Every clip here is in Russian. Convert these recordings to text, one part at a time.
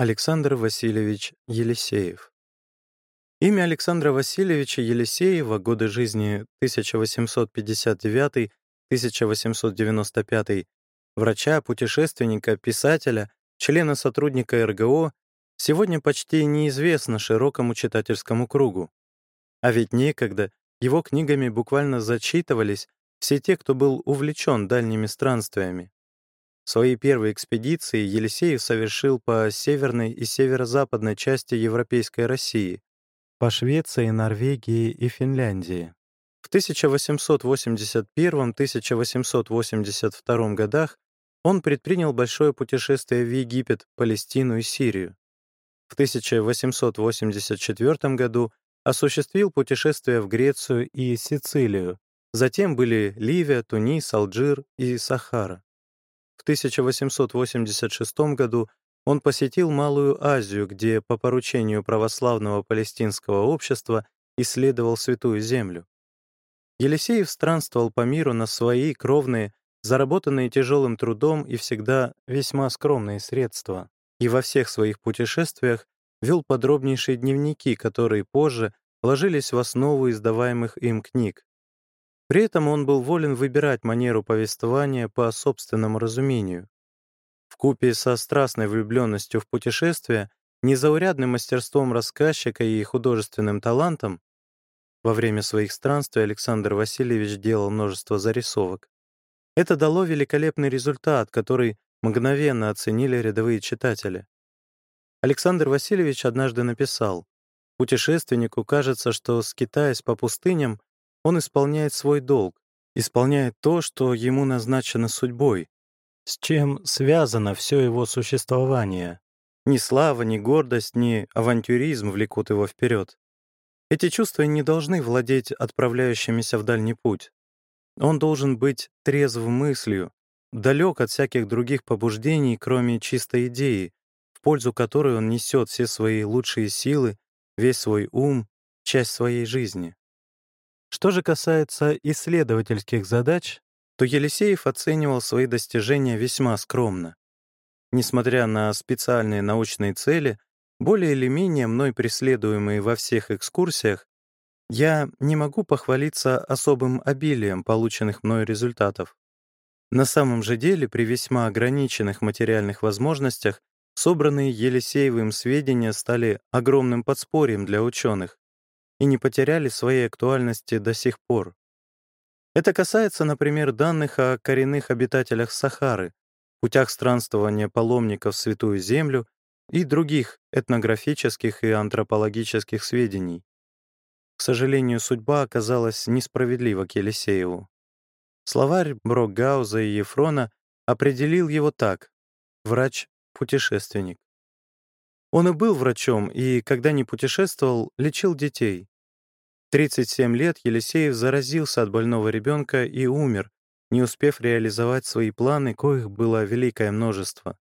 Александр Васильевич Елисеев. Имя Александра Васильевича Елисеева, годы жизни 1859-1895, врача, путешественника, писателя, члена сотрудника РГО, сегодня почти неизвестно широкому читательскому кругу. А ведь некогда его книгами буквально зачитывались все те, кто был увлечен дальними странствиями. Свои первые экспедиции Елисеев совершил по северной и северо-западной части Европейской России, по Швеции, Норвегии и Финляндии. В 1881-1882 годах он предпринял большое путешествие в Египет, Палестину и Сирию. В 1884 году осуществил путешествие в Грецию и Сицилию. Затем были Ливия, Тунис, Алжир и Сахара. В 1886 году он посетил Малую Азию, где по поручению православного палестинского общества исследовал Святую Землю. Елисеев странствовал по миру на свои кровные, заработанные тяжелым трудом и всегда весьма скромные средства, и во всех своих путешествиях вел подробнейшие дневники, которые позже ложились в основу издаваемых им книг. При этом он был волен выбирать манеру повествования по собственному разумению. В купе со страстной влюбленностью в путешествие, незаурядным мастерством рассказчика и художественным талантом, во время своих странствий Александр Васильевич делал множество зарисовок. Это дало великолепный результат, который мгновенно оценили рядовые читатели. Александр Васильевич однажды написал, «Путешественнику кажется, что, скитаясь по пустыням, он исполняет свой долг, исполняет то, что ему назначено судьбой, с чем связано все его существование. Ни слава, ни гордость, ни авантюризм влекут его вперед. Эти чувства не должны владеть отправляющимися в дальний путь. Он должен быть трезв мыслью, далек от всяких других побуждений, кроме чистой идеи, в пользу которой он несет все свои лучшие силы, весь свой ум, часть своей жизни. Что же касается исследовательских задач, то Елисеев оценивал свои достижения весьма скромно. Несмотря на специальные научные цели, более или менее мной преследуемые во всех экскурсиях, я не могу похвалиться особым обилием полученных мной результатов. На самом же деле, при весьма ограниченных материальных возможностях, собранные Елисеевым сведения стали огромным подспорьем для ученых, и не потеряли своей актуальности до сих пор. Это касается, например, данных о коренных обитателях Сахары, путях странствования паломников в Святую Землю и других этнографических и антропологических сведений. К сожалению, судьба оказалась несправедлива к Елисееву. Словарь Брокгауза и Ефрона определил его так — врач-путешественник. Он и был врачом, и, когда не путешествовал, лечил детей. 37 лет Елисеев заразился от больного ребенка и умер, не успев реализовать свои планы, коих было великое множество.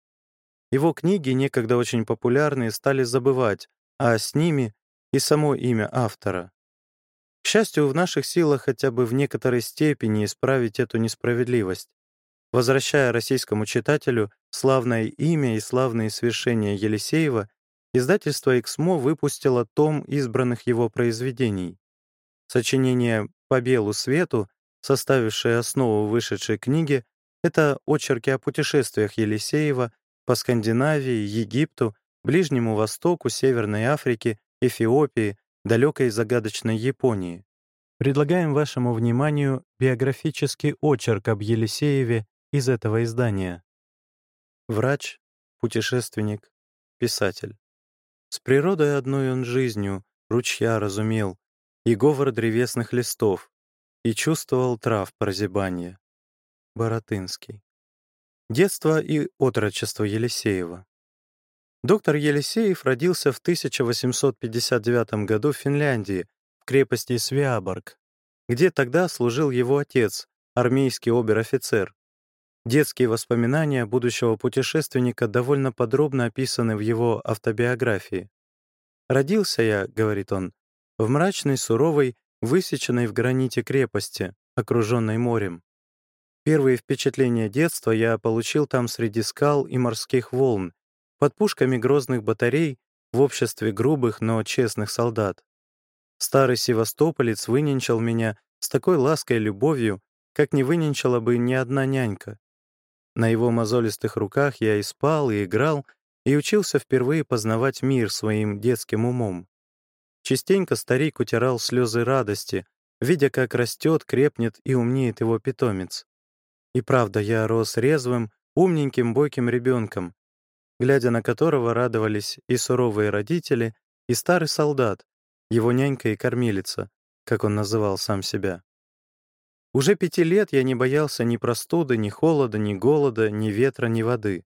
Его книги, некогда очень популярные, стали забывать, а с ними и само имя автора. К счастью, в наших силах хотя бы в некоторой степени исправить эту несправедливость, возвращая российскому читателю славное имя и славные свершения Елисеева, издательство «Эксмо» выпустило том избранных его произведений. Сочинение «По белу свету», составившее основу вышедшей книги, это очерки о путешествиях Елисеева по Скандинавии, Египту, Ближнему Востоку, Северной Африке, Эфиопии, далекой загадочной Японии. Предлагаем вашему вниманию биографический очерк об Елисееве из этого издания. Врач, путешественник, писатель. С природой одной он жизнью ручья разумел, и говор древесных листов, и чувствовал трав прозябания. Боротынский. Детство и отрочество Елисеева. Доктор Елисеев родился в 1859 году в Финляндии, в крепости Свиаборг, где тогда служил его отец, армейский обер-офицер. Детские воспоминания будущего путешественника довольно подробно описаны в его автобиографии. «Родился я, — говорит он, в мрачной, суровой, высеченной в граните крепости, окруженной морем. Первые впечатления детства я получил там среди скал и морских волн, под пушками грозных батарей в обществе грубых, но честных солдат. Старый севастополец выненчал меня с такой лаской и любовью, как не выненчала бы ни одна нянька. На его мозолистых руках я и спал, и играл, и учился впервые познавать мир своим детским умом. Частенько старик утирал слезы радости, видя, как растет, крепнет и умнеет его питомец. И правда, я рос резвым, умненьким, бойким ребенком, глядя на которого радовались и суровые родители, и старый солдат, его нянька и кормилица, как он называл сам себя. Уже пяти лет я не боялся ни простуды, ни холода, ни голода, ни ветра, ни воды.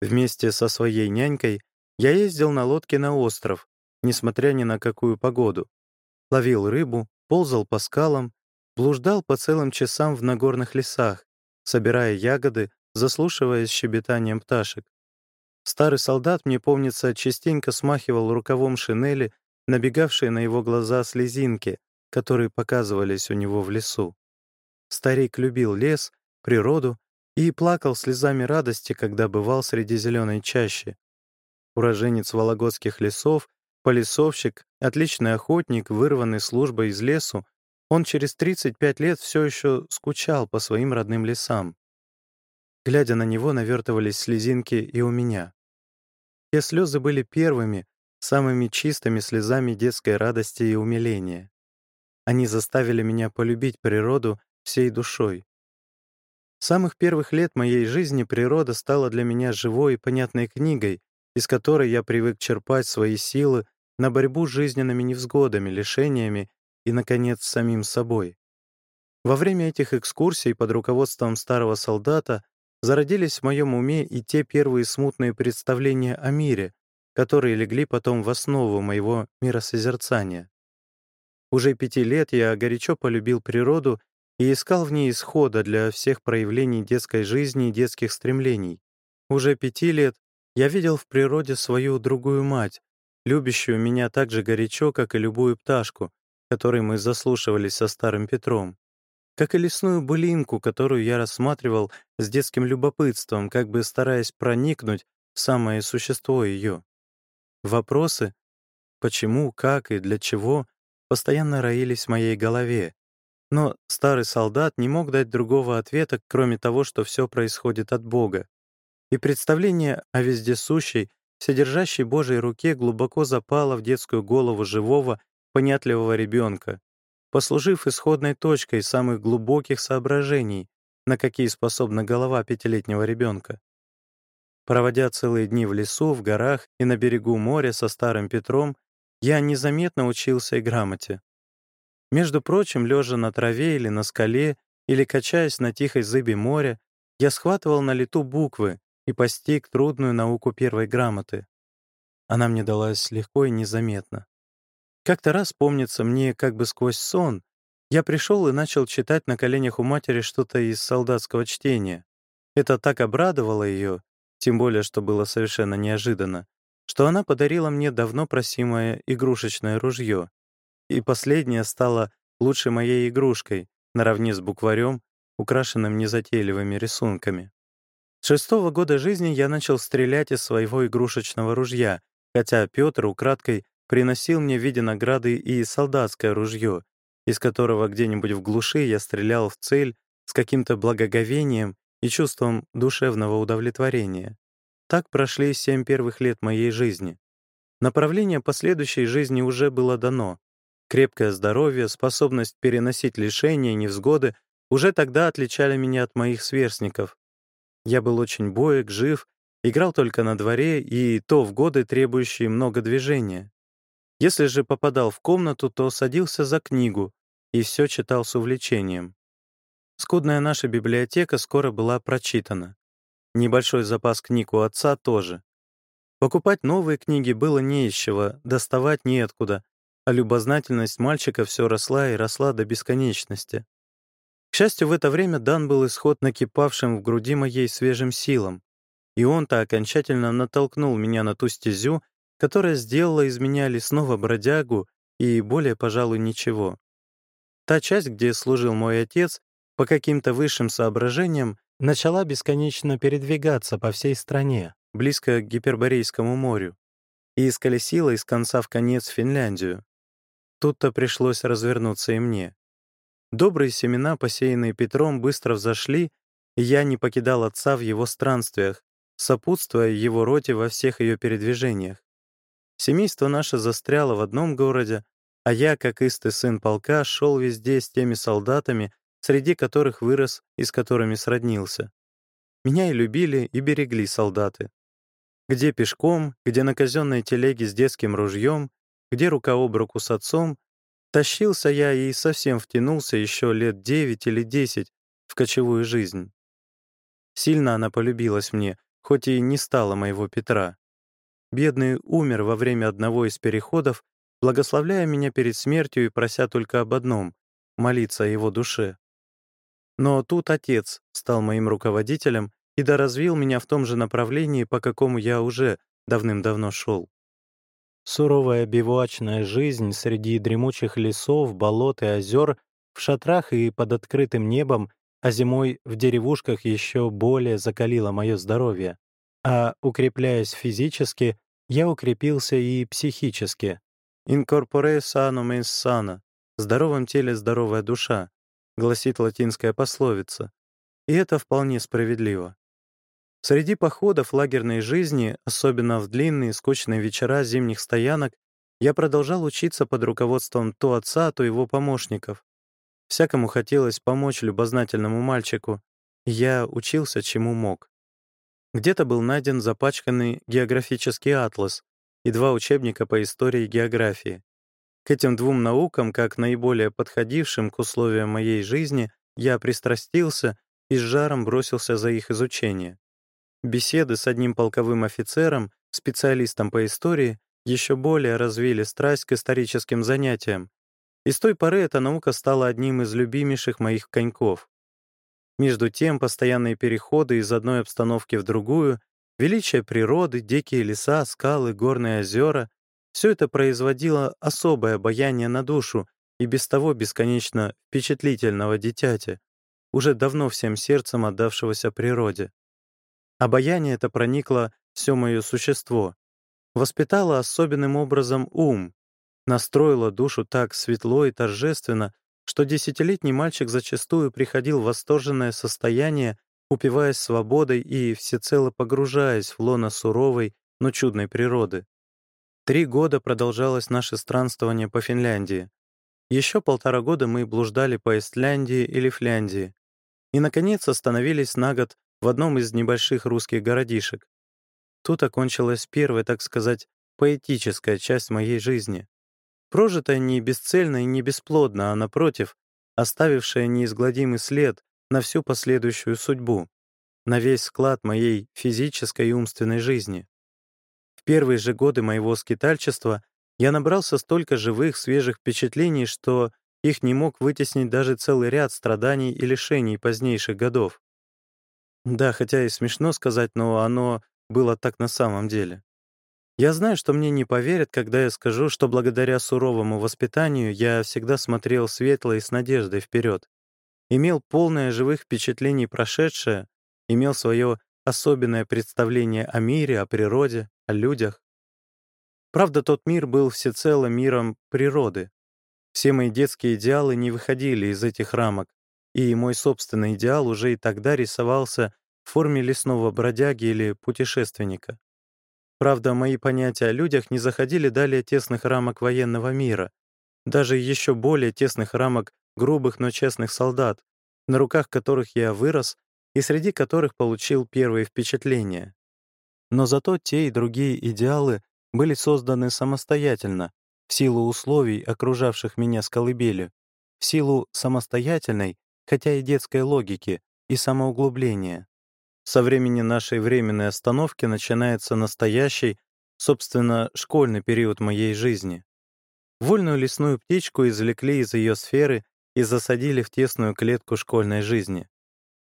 Вместе со своей нянькой я ездил на лодке на остров, несмотря ни на какую погоду. Ловил рыбу, ползал по скалам, блуждал по целым часам в нагорных лесах, собирая ягоды, заслушиваясь щебетанием пташек. Старый солдат, мне помнится, частенько смахивал рукавом шинели, набегавшие на его глаза слезинки, которые показывались у него в лесу. Старик любил лес, природу и плакал слезами радости, когда бывал среди зеленой чащи. Уроженец вологодских лесов, полисовщик, отличный охотник, вырванный службой из лесу, он через 35 лет все еще скучал по своим родным лесам. Глядя на него, навертывались слезинки и у меня. Те слезы были первыми, самыми чистыми слезами детской радости и умиления. Они заставили меня полюбить природу всей душой. С самых первых лет моей жизни природа стала для меня живой и понятной книгой, из которой я привык черпать свои силы на борьбу с жизненными невзгодами, лишениями и, наконец, самим собой. Во время этих экскурсий под руководством старого солдата зародились в моем уме и те первые смутные представления о мире, которые легли потом в основу моего миросозерцания. Уже пяти лет я горячо полюбил природу и искал в ней исхода для всех проявлений детской жизни и детских стремлений. Уже пяти лет я видел в природе свою другую мать, любящую меня так же горячо, как и любую пташку, которой мы заслушивались со старым Петром, как и лесную былинку, которую я рассматривал с детским любопытством, как бы стараясь проникнуть в самое существо ее. Вопросы «почему», «как» и «для чего» постоянно роились в моей голове, но старый солдат не мог дать другого ответа, кроме того, что все происходит от Бога. И представление о вездесущей, содержащей Божьей руке глубоко запало в детскую голову живого, понятливого ребенка, послужив исходной точкой самых глубоких соображений, на какие способна голова пятилетнего ребенка. Проводя целые дни в лесу, в горах и на берегу моря со старым Петром, я незаметно учился и грамоте. Между прочим, лежа на траве или на скале, или качаясь на тихой зыбе моря, я схватывал на лету буквы и постиг трудную науку первой грамоты. Она мне далась легко и незаметно. Как-то раз, помнится мне, как бы сквозь сон, я пришел и начал читать на коленях у матери что-то из солдатского чтения. Это так обрадовало ее, тем более, что было совершенно неожиданно, что она подарила мне давно просимое игрушечное ружье и последняя стала лучшей моей игрушкой, наравне с букварем, украшенным незатейливыми рисунками. С шестого года жизни я начал стрелять из своего игрушечного ружья, хотя Петр украдкой приносил мне в виде награды и солдатское ружье, из которого где-нибудь в глуши я стрелял в цель с каким-то благоговением и чувством душевного удовлетворения. Так прошли семь первых лет моей жизни. Направление последующей жизни уже было дано. Крепкое здоровье, способность переносить лишения, невзгоды уже тогда отличали меня от моих сверстников. Я был очень боек, жив, играл только на дворе и то в годы, требующие много движения. Если же попадал в комнату, то садился за книгу и все читал с увлечением. Скудная наша библиотека скоро была прочитана. Небольшой запас книг у отца тоже. Покупать новые книги было не из чего, доставать неоткуда, а любознательность мальчика все росла и росла до бесконечности. К счастью, в это время дан был исход накипавшим в груди моей свежим силам, и он-то окончательно натолкнул меня на ту стезю, которая сделала из меня лесного бродягу и более, пожалуй, ничего. Та часть, где служил мой отец, по каким-то высшим соображениям, начала бесконечно передвигаться по всей стране, близко к Гиперборейскому морю, и исколесила из конца в конец Финляндию. Тут-то пришлось развернуться и мне. Добрые семена, посеянные Петром, быстро взошли, и я не покидал отца в его странствиях, сопутствуя его роте во всех ее передвижениях. Семейство наше застряло в одном городе, а я, как истый сын полка, шел везде с теми солдатами, среди которых вырос и с которыми сроднился. Меня и любили, и берегли солдаты. Где пешком, где на казенной телеге с детским ружьем, где рука об руку с отцом, тащился я и совсем втянулся еще лет девять или десять в кочевую жизнь. Сильно она полюбилась мне, хоть и не стала моего Петра. Бедный умер во время одного из переходов, благословляя меня перед смертью и прося только об одном — молиться о его душе. Но тут отец стал моим руководителем и доразвил меня в том же направлении, по какому я уже давным-давно шел. Суровая бивуачная жизнь среди дремучих лесов, болот и озер, в шатрах и под открытым небом, а зимой в деревушках еще более закалила мое здоровье. А укрепляясь физически, я укрепился и психически. «Incorpore sanum mens sana» — «в здоровом теле здоровая душа», — гласит латинская пословица. И это вполне справедливо. Среди походов лагерной жизни, особенно в длинные скучные вечера зимних стоянок, я продолжал учиться под руководством то отца, то его помощников. Всякому хотелось помочь любознательному мальчику, я учился чему мог. Где-то был найден запачканный географический атлас и два учебника по истории и географии. К этим двум наукам, как наиболее подходившим к условиям моей жизни, я пристрастился и с жаром бросился за их изучение. Беседы с одним полковым офицером, специалистом по истории, еще более развили страсть к историческим занятиям. И с той поры эта наука стала одним из любимейших моих коньков. Между тем, постоянные переходы из одной обстановки в другую, величие природы, дикие леса, скалы, горные озера — все это производило особое обаяние на душу и без того бесконечно впечатлительного дитяти, уже давно всем сердцем отдавшегося природе. Обаяние это проникло все мое существо, воспитало особенным образом ум, настроило душу так светло и торжественно, что десятилетний мальчик зачастую приходил в восторженное состояние, упиваясь свободой и всецело погружаясь в лоно суровой, но чудной природы. Три года продолжалось наше странствование по Финляндии. Еще полтора года мы блуждали по Эстляндии или Фляндии. И, наконец, остановились на год в одном из небольших русских городишек. Тут окончилась первая, так сказать, поэтическая часть моей жизни. Прожитая не бесцельно и не бесплодно, а напротив, оставившая неизгладимый след на всю последующую судьбу, на весь склад моей физической и умственной жизни. В первые же годы моего скитальчества я набрался столько живых, свежих впечатлений, что их не мог вытеснить даже целый ряд страданий и лишений позднейших годов. Да, хотя и смешно сказать, но оно было так на самом деле. Я знаю, что мне не поверят, когда я скажу, что благодаря суровому воспитанию я всегда смотрел светло и с надеждой вперед, имел полное живых впечатлений прошедшее, имел свое особенное представление о мире, о природе, о людях. Правда, тот мир был всецело миром природы. Все мои детские идеалы не выходили из этих рамок, и мой собственный идеал уже и тогда рисовался в форме лесного бродяги или путешественника. Правда, мои понятия о людях не заходили далее тесных рамок военного мира, даже еще более тесных рамок грубых, но честных солдат, на руках которых я вырос и среди которых получил первые впечатления. Но зато те и другие идеалы были созданы самостоятельно, в силу условий, окружавших меня с колыбели, в силу самостоятельной, хотя и детской логики и самоуглубления. Со времени нашей временной остановки начинается настоящий, собственно, школьный период моей жизни. Вольную лесную птичку извлекли из ее сферы и засадили в тесную клетку школьной жизни.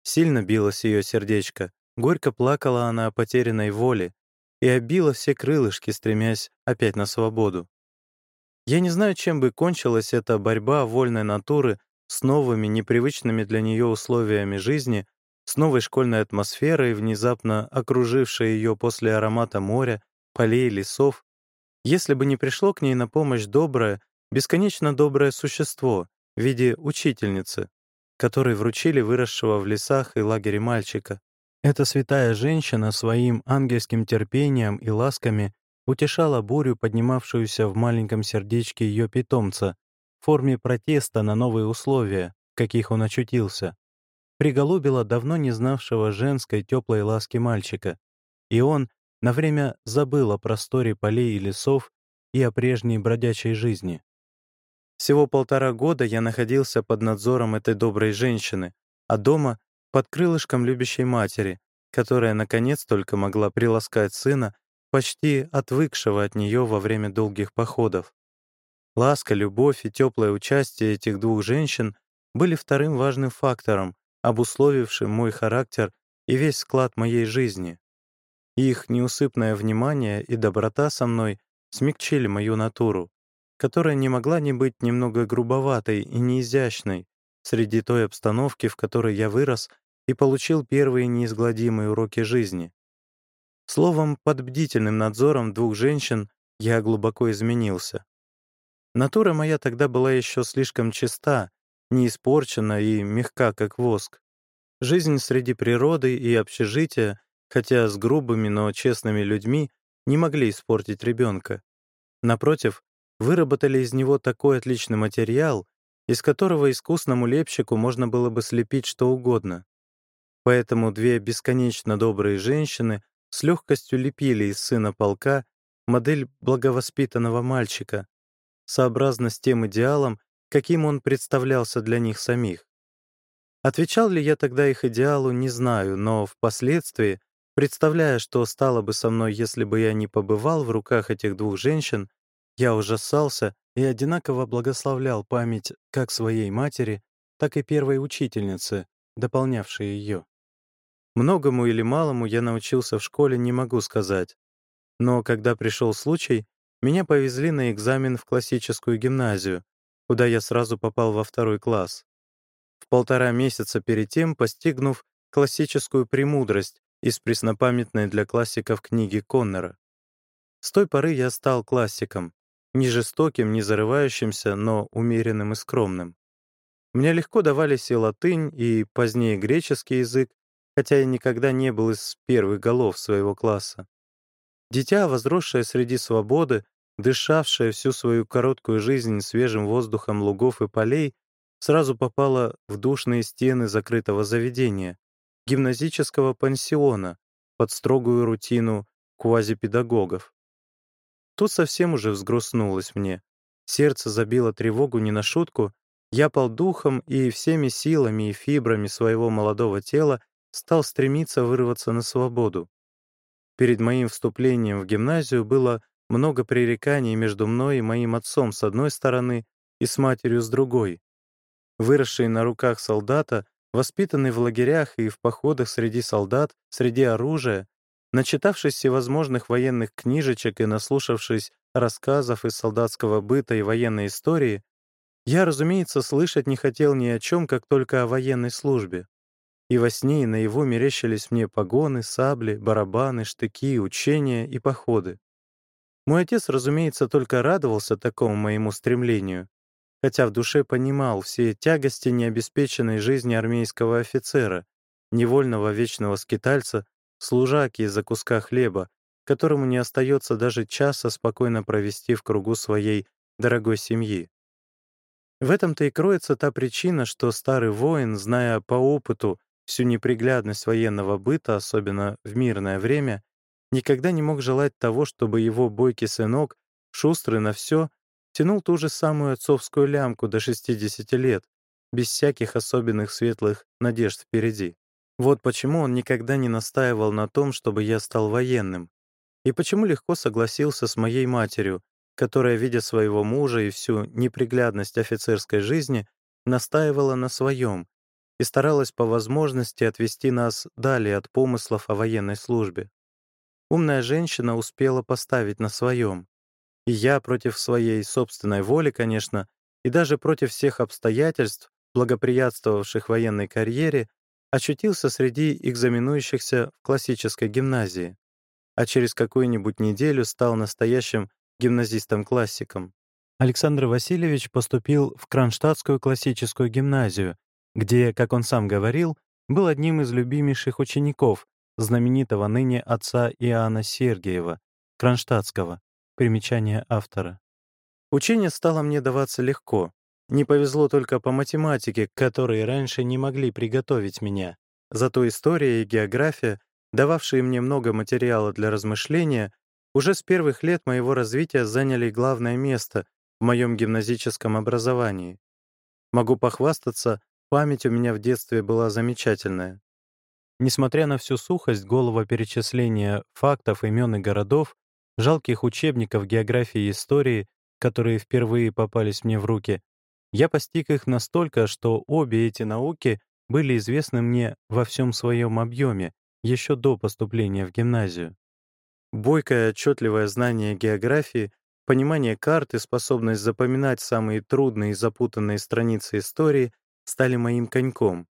Сильно билось ее сердечко, горько плакала она о потерянной воле и обила все крылышки, стремясь опять на свободу. Я не знаю, чем бы кончилась эта борьба вольной натуры с новыми, непривычными для нее условиями жизни, с новой школьной атмосферой, внезапно окружившей ее после аромата моря, полей, лесов, если бы не пришло к ней на помощь доброе, бесконечно доброе существо в виде учительницы, которой вручили выросшего в лесах и лагере мальчика. Эта святая женщина своим ангельским терпением и ласками утешала бурю, поднимавшуюся в маленьком сердечке ее питомца, форме протеста на новые условия, в каких он очутился. Приголубила давно не знавшего женской теплой ласки мальчика, и он на время забыл о просторе полей и лесов и о прежней бродячей жизни. Всего полтора года я находился под надзором этой доброй женщины, а дома — под крылышком любящей матери, которая, наконец, только могла приласкать сына, почти отвыкшего от нее во время долгих походов. Ласка, любовь и теплое участие этих двух женщин были вторым важным фактором, обусловившим мой характер и весь склад моей жизни. Их неусыпное внимание и доброта со мной смягчили мою натуру, которая не могла не быть немного грубоватой и неизящной среди той обстановки, в которой я вырос и получил первые неизгладимые уроки жизни. Словом, под бдительным надзором двух женщин я глубоко изменился. Натура моя тогда была еще слишком чиста, не испорчена и мягка, как воск. Жизнь среди природы и общежития хотя с грубыми, но честными людьми не могли испортить ребенка. Напротив, выработали из него такой отличный материал, из которого искусному лепщику можно было бы слепить что угодно. Поэтому две бесконечно добрые женщины с легкостью лепили из сына полка модель благовоспитанного мальчика, сообразно с тем идеалом, каким он представлялся для них самих. Отвечал ли я тогда их идеалу, не знаю, но впоследствии Представляя, что стало бы со мной, если бы я не побывал в руках этих двух женщин, я ужасался и одинаково благословлял память как своей матери, так и первой учительницы, дополнявшей ее. Многому или малому я научился в школе, не могу сказать. Но когда пришел случай, меня повезли на экзамен в классическую гимназию, куда я сразу попал во второй класс. В полтора месяца перед тем постигнув классическую премудрость из преснопамятной для классиков книги Коннора. С той поры я стал классиком, не жестоким, не зарывающимся, но умеренным и скромным. Мне легко давались и латынь, и позднее греческий язык, хотя я никогда не был из первых голов своего класса. Дитя, возросшее среди свободы, дышавшее всю свою короткую жизнь свежим воздухом лугов и полей, сразу попало в душные стены закрытого заведения, гимназического пансиона под строгую рутину квазипедагогов. Тут совсем уже взгрустнулось мне. Сердце забило тревогу не на шутку, я пал духом и всеми силами и фибрами своего молодого тела стал стремиться вырваться на свободу. Перед моим вступлением в гимназию было много пререканий между мной и моим отцом с одной стороны и с матерью с другой. Выросший на руках солдата, Воспитанный в лагерях и в походах среди солдат, среди оружия, начитавшись всевозможных военных книжечек и наслушавшись рассказов из солдатского быта и военной истории, я, разумеется, слышать не хотел ни о чем, как только о военной службе. И во сне и наяву мерещились мне погоны, сабли, барабаны, штыки, учения и походы. Мой отец, разумеется, только радовался такому моему стремлению, хотя в душе понимал все тягости необеспеченной жизни армейского офицера, невольного вечного скитальца, служаки из-за куска хлеба, которому не остается даже часа спокойно провести в кругу своей дорогой семьи. В этом-то и кроется та причина, что старый воин, зная по опыту всю неприглядность военного быта, особенно в мирное время, никогда не мог желать того, чтобы его бойкий сынок, шустрый на все, тянул ту же самую отцовскую лямку до 60 лет, без всяких особенных светлых надежд впереди. Вот почему он никогда не настаивал на том, чтобы я стал военным, и почему легко согласился с моей матерью, которая, видя своего мужа и всю неприглядность офицерской жизни, настаивала на своем и старалась по возможности отвести нас далее от помыслов о военной службе. Умная женщина успела поставить на своем. И я против своей собственной воли, конечно, и даже против всех обстоятельств, благоприятствовавших военной карьере, очутился среди экзаменующихся в классической гимназии, а через какую-нибудь неделю стал настоящим гимназистом-классиком. Александр Васильевич поступил в Кронштадтскую классическую гимназию, где, как он сам говорил, был одним из любимейших учеников знаменитого ныне отца Иоанна Сергиева, Кронштадтского, примечание автора. Учение стало мне даваться легко. Не повезло только по математике, которые раньше не могли приготовить меня. Зато история и география, дававшие мне много материала для размышления, уже с первых лет моего развития заняли главное место в моем гимназическом образовании. Могу похвастаться, память у меня в детстве была замечательная. Несмотря на всю сухость голого перечисления фактов, имен и городов, жалких учебников географии и истории, которые впервые попались мне в руки, я постиг их настолько, что обе эти науки были известны мне во всем своем объеме еще до поступления в гимназию. Бойкое отчетливое знание географии, понимание карт и способность запоминать самые трудные и запутанные страницы истории стали моим коньком.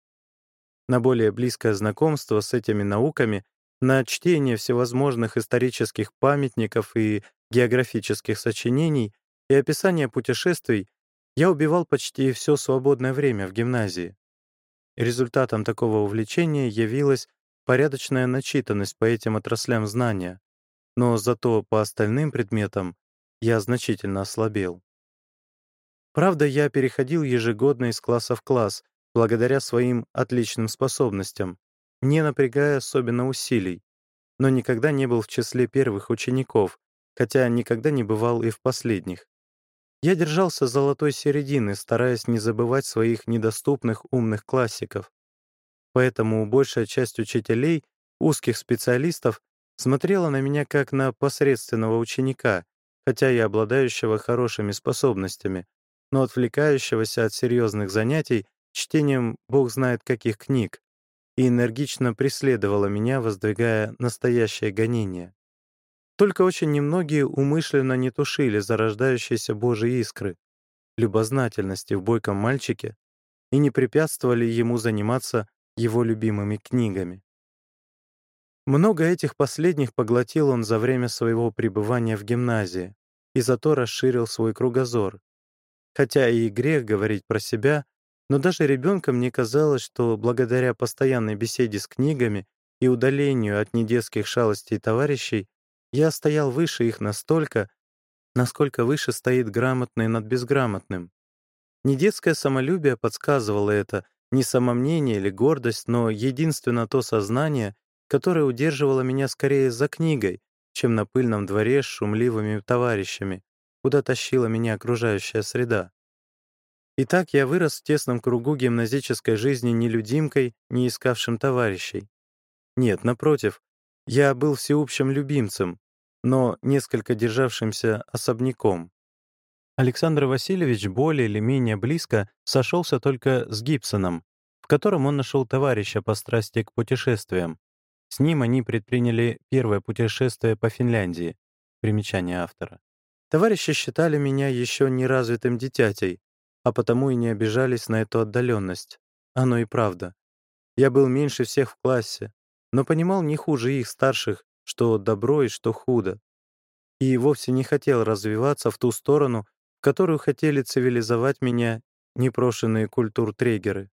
На более близкое знакомство с этими науками, на чтение всевозможных исторических памятников и географических сочинений и описание путешествий я убивал почти все свободное время в гимназии. Результатом такого увлечения явилась порядочная начитанность по этим отраслям знания, но зато по остальным предметам я значительно ослабел. Правда, я переходил ежегодно из класса в класс, благодаря своим отличным способностям, не напрягая особенно усилий, но никогда не был в числе первых учеников, хотя никогда не бывал и в последних. Я держался золотой середины, стараясь не забывать своих недоступных умных классиков. Поэтому большая часть учителей, узких специалистов, смотрела на меня как на посредственного ученика, хотя и обладающего хорошими способностями, но отвлекающегося от серьезных занятий чтением бог знает каких книг, и энергично преследовала меня, воздвигая настоящее гонение. Только очень немногие умышленно не тушили зарождающиеся Божьи искры, любознательности в бойком мальчике и не препятствовали ему заниматься его любимыми книгами. Много этих последних поглотил он за время своего пребывания в гимназии и зато расширил свой кругозор. Хотя и грех говорить про себя, но даже ребенком мне казалось, что благодаря постоянной беседе с книгами и удалению от недетских шалостей товарищей я стоял выше их настолько, насколько выше стоит грамотный над безграмотным. Не детское самолюбие подсказывало это, не самомнение или гордость, но единственно то сознание, которое удерживало меня скорее за книгой, чем на пыльном дворе с шумливыми товарищами, куда тащила меня окружающая среда. Итак, я вырос в тесном кругу гимназической жизни нелюдимкой, не искавшим товарищей. Нет, напротив, я был всеобщим любимцем, но несколько державшимся особняком. Александр Васильевич более или менее близко сошелся только с Гибсоном, в котором он нашел товарища по страсти к путешествиям. С ним они предприняли первое путешествие по Финляндии. Примечание автора. Товарищи считали меня еще неразвитым дитятей, а потому и не обижались на эту отдаленность. Оно и правда. Я был меньше всех в классе, но понимал не хуже их старших, что добро и что худо. И вовсе не хотел развиваться в ту сторону, в которую хотели цивилизовать меня непрошенные культур-трегеры.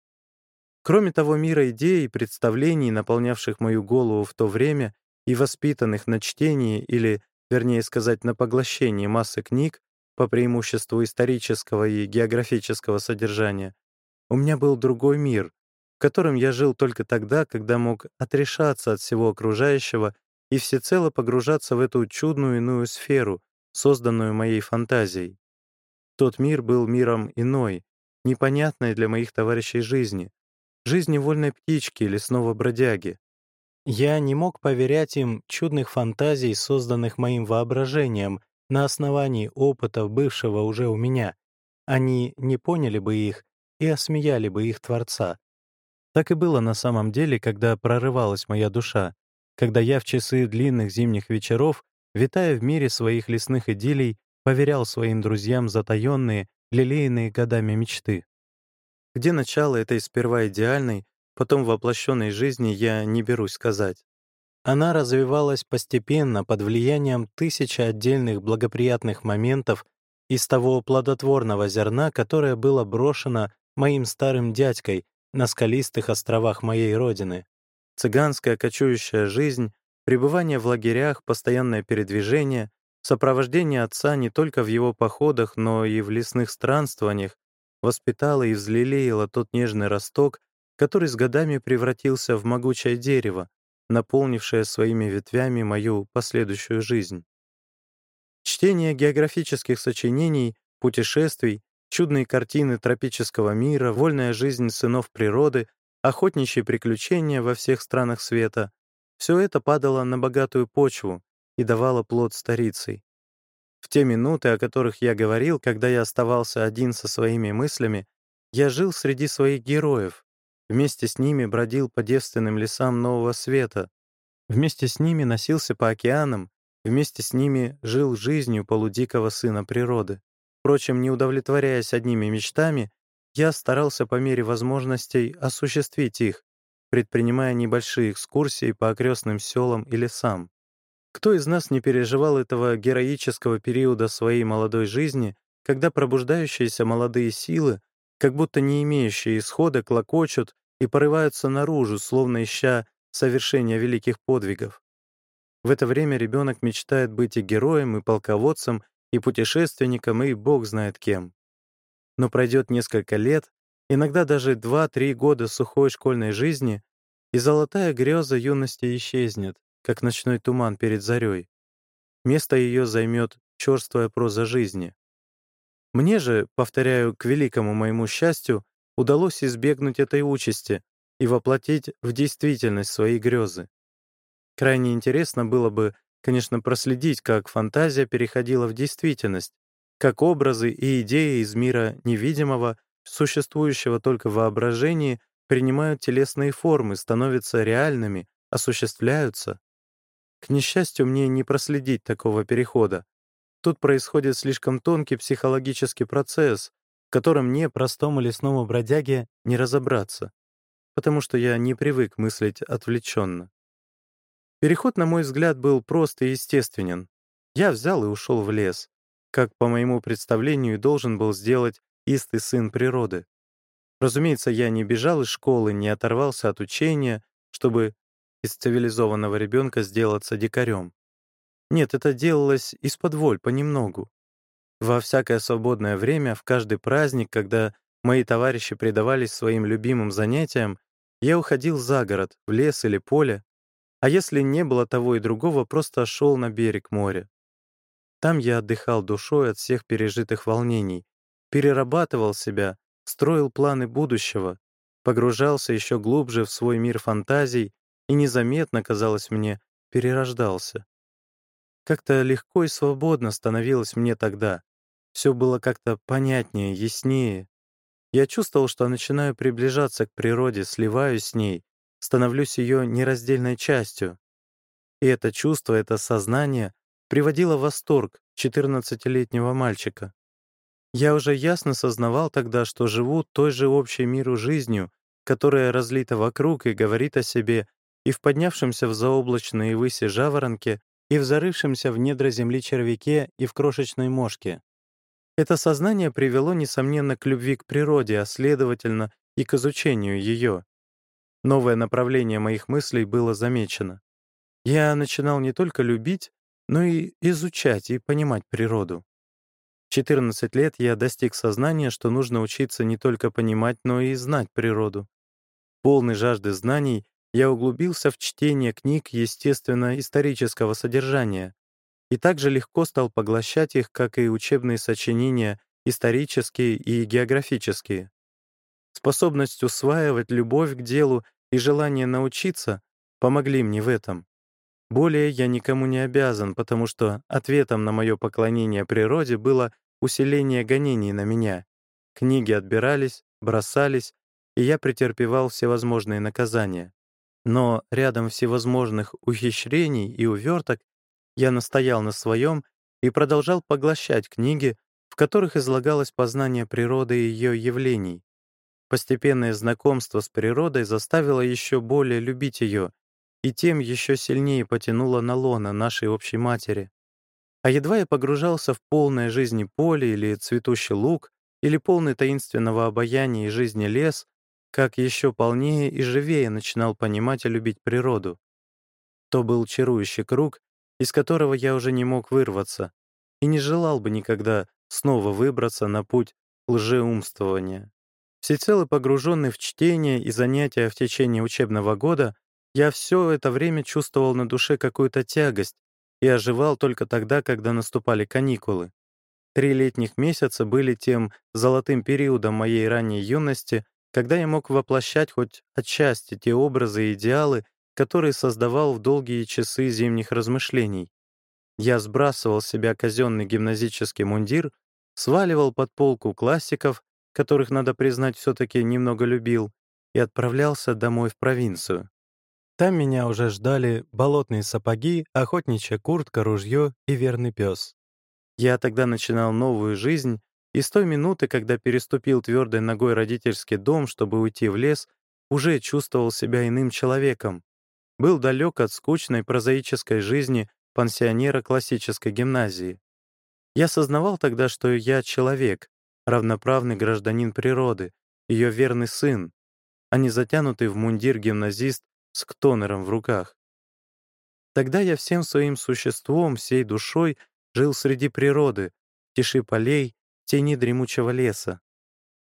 Кроме того мира идей и представлений, наполнявших мою голову в то время и воспитанных на чтении или, вернее сказать, на поглощении массы книг по преимуществу исторического и географического содержания, у меня был другой мир, в котором я жил только тогда, когда мог отрешаться от всего окружающего и всецело погружаться в эту чудную иную сферу, созданную моей фантазией. Тот мир был миром иной, непонятной для моих товарищей жизни, жизни вольной птички, лесного бродяги. Я не мог поверять им чудных фантазий, созданных моим воображением на основании опыта, бывшего уже у меня. Они не поняли бы их и осмеяли бы их Творца. Так и было на самом деле, когда прорывалась моя душа, когда я в часы длинных зимних вечеров, витая в мире своих лесных идиллий, поверял своим друзьям затаённые, лелеянные годами мечты. Где начало этой сперва идеальной, потом воплощенной жизни я не берусь сказать. Она развивалась постепенно под влиянием тысячи отдельных благоприятных моментов из того плодотворного зерна, которое было брошено моим старым дядькой на скалистых островах моей родины. Цыганская кочующая жизнь, пребывание в лагерях, постоянное передвижение, сопровождение отца не только в его походах, но и в лесных странствованиях, воспитала и взлелеяла тот нежный росток, который с годами превратился в могучее дерево, наполнившее своими ветвями мою последующую жизнь. Чтение географических сочинений, путешествий, чудные картины тропического мира, вольная жизнь сынов природы, охотничьи приключения во всех странах света — все это падало на богатую почву и давало плод старицей. В те минуты, о которых я говорил, когда я оставался один со своими мыслями, я жил среди своих героев, вместе с ними бродил по девственным лесам Нового Света, вместе с ними носился по океанам, вместе с ними жил жизнью полудикого сына природы. Впрочем, не удовлетворяясь одними мечтами, я старался по мере возможностей осуществить их, предпринимая небольшие экскурсии по окрестным селам и лесам. Кто из нас не переживал этого героического периода своей молодой жизни, когда пробуждающиеся молодые силы, как будто не имеющие исхода, клокочут и порываются наружу, словно ища совершения великих подвигов? В это время ребенок мечтает быть и героем, и полководцем, и путешественником, и бог знает кем. Но пройдет несколько лет, иногда даже 2-3 года сухой школьной жизни, и золотая греза юности исчезнет, как ночной туман перед зарей. Место ее займет черствая проза жизни. Мне же, повторяю, к великому моему счастью, удалось избегнуть этой участи и воплотить в действительность свои грезы. Крайне интересно было бы, конечно, проследить, как фантазия переходила в действительность, как образы и идеи из мира невидимого, существующего только в воображении, принимают телесные формы, становятся реальными, осуществляются. К несчастью, мне не проследить такого перехода. Тут происходит слишком тонкий психологический процесс, котором мне, простому лесному бродяге, не разобраться, потому что я не привык мыслить отвлеченно. Переход, на мой взгляд, был прост и естественен. Я взял и ушел в лес, как, по моему представлению, должен был сделать истый сын природы. Разумеется, я не бежал из школы, не оторвался от учения, чтобы из цивилизованного ребенка сделаться дикарем. Нет, это делалось из-под воль, понемногу. Во всякое свободное время, в каждый праздник, когда мои товарищи предавались своим любимым занятиям, я уходил за город, в лес или поле, а если не было того и другого, просто шел на берег моря. Там я отдыхал душой от всех пережитых волнений, перерабатывал себя, строил планы будущего, погружался еще глубже в свой мир фантазий и незаметно, казалось мне, перерождался. Как-то легко и свободно становилось мне тогда. Все было как-то понятнее, яснее. Я чувствовал, что начинаю приближаться к природе, сливаюсь с ней, становлюсь ее нераздельной частью. И это чувство, это сознание приводило в восторг 14-летнего мальчика. Я уже ясно сознавал тогда, что живу той же общей миру жизнью, которая разлита вокруг и говорит о себе и в поднявшемся в заоблачные выси жаворонке, и в зарывшемся в недра земли червяке и в крошечной мошке. Это сознание привело, несомненно, к любви к природе, а следовательно, и к изучению ее. Новое направление моих мыслей было замечено. Я начинал не только любить, но и изучать и понимать природу. В 14 лет я достиг сознания, что нужно учиться не только понимать, но и знать природу. Полный жажды знаний, я углубился в чтение книг естественно-исторического содержания и также легко стал поглощать их, как и учебные сочинения исторические и географические. Способность усваивать любовь к делу и желание научиться помогли мне в этом. Более я никому не обязан, потому что ответом на мое поклонение природе было усиление гонений на меня. Книги отбирались, бросались, и я претерпевал всевозможные наказания. Но рядом всевозможных ухищрений и уверток я настоял на своем и продолжал поглощать книги, в которых излагалось познание природы и ее явлений. Постепенное знакомство с природой заставило еще более любить ее и тем еще сильнее потянуло на лона нашей общей матери. А едва я погружался в полное жизни поле или цветущий луг, или полный таинственного обаяния и жизни лес, как еще полнее и живее начинал понимать и любить природу. То был чарующий круг, из которого я уже не мог вырваться и не желал бы никогда снова выбраться на путь лжеумствования. Всецело погруженный в чтение и занятия в течение учебного года, я все это время чувствовал на душе какую-то тягость и оживал только тогда, когда наступали каникулы. Три летних месяца были тем золотым периодом моей ранней юности, когда я мог воплощать хоть отчасти те образы и идеалы, которые создавал в долгие часы зимних размышлений. Я сбрасывал с себя казенный гимназический мундир, сваливал под полку классиков, которых, надо признать, все-таки немного любил, и отправлялся домой в провинцию. Там меня уже ждали болотные сапоги, охотничья куртка, ружье и верный пес. Я тогда начинал новую жизнь, и с той минуты, когда переступил твердой ногой родительский дом, чтобы уйти в лес, уже чувствовал себя иным человеком. Был далек от скучной прозаической жизни пансионера классической гимназии. Я сознавал тогда, что я человек, равноправный гражданин природы, ее верный сын, а не затянутый в мундир гимназист с ктонером в руках. Тогда я всем своим существом, всей душой жил среди природы, тиши полей, тени дремучего леса.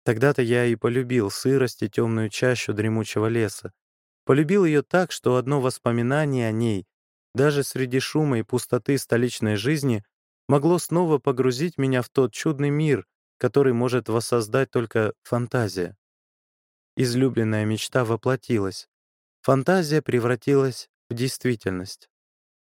Тогда-то я и полюбил сырость и темную чащу дремучего леса. Полюбил ее так, что одно воспоминание о ней, даже среди шума и пустоты столичной жизни, могло снова погрузить меня в тот чудный мир, который может воссоздать только фантазия. Излюбленная мечта воплотилась. Фантазия превратилась в действительность.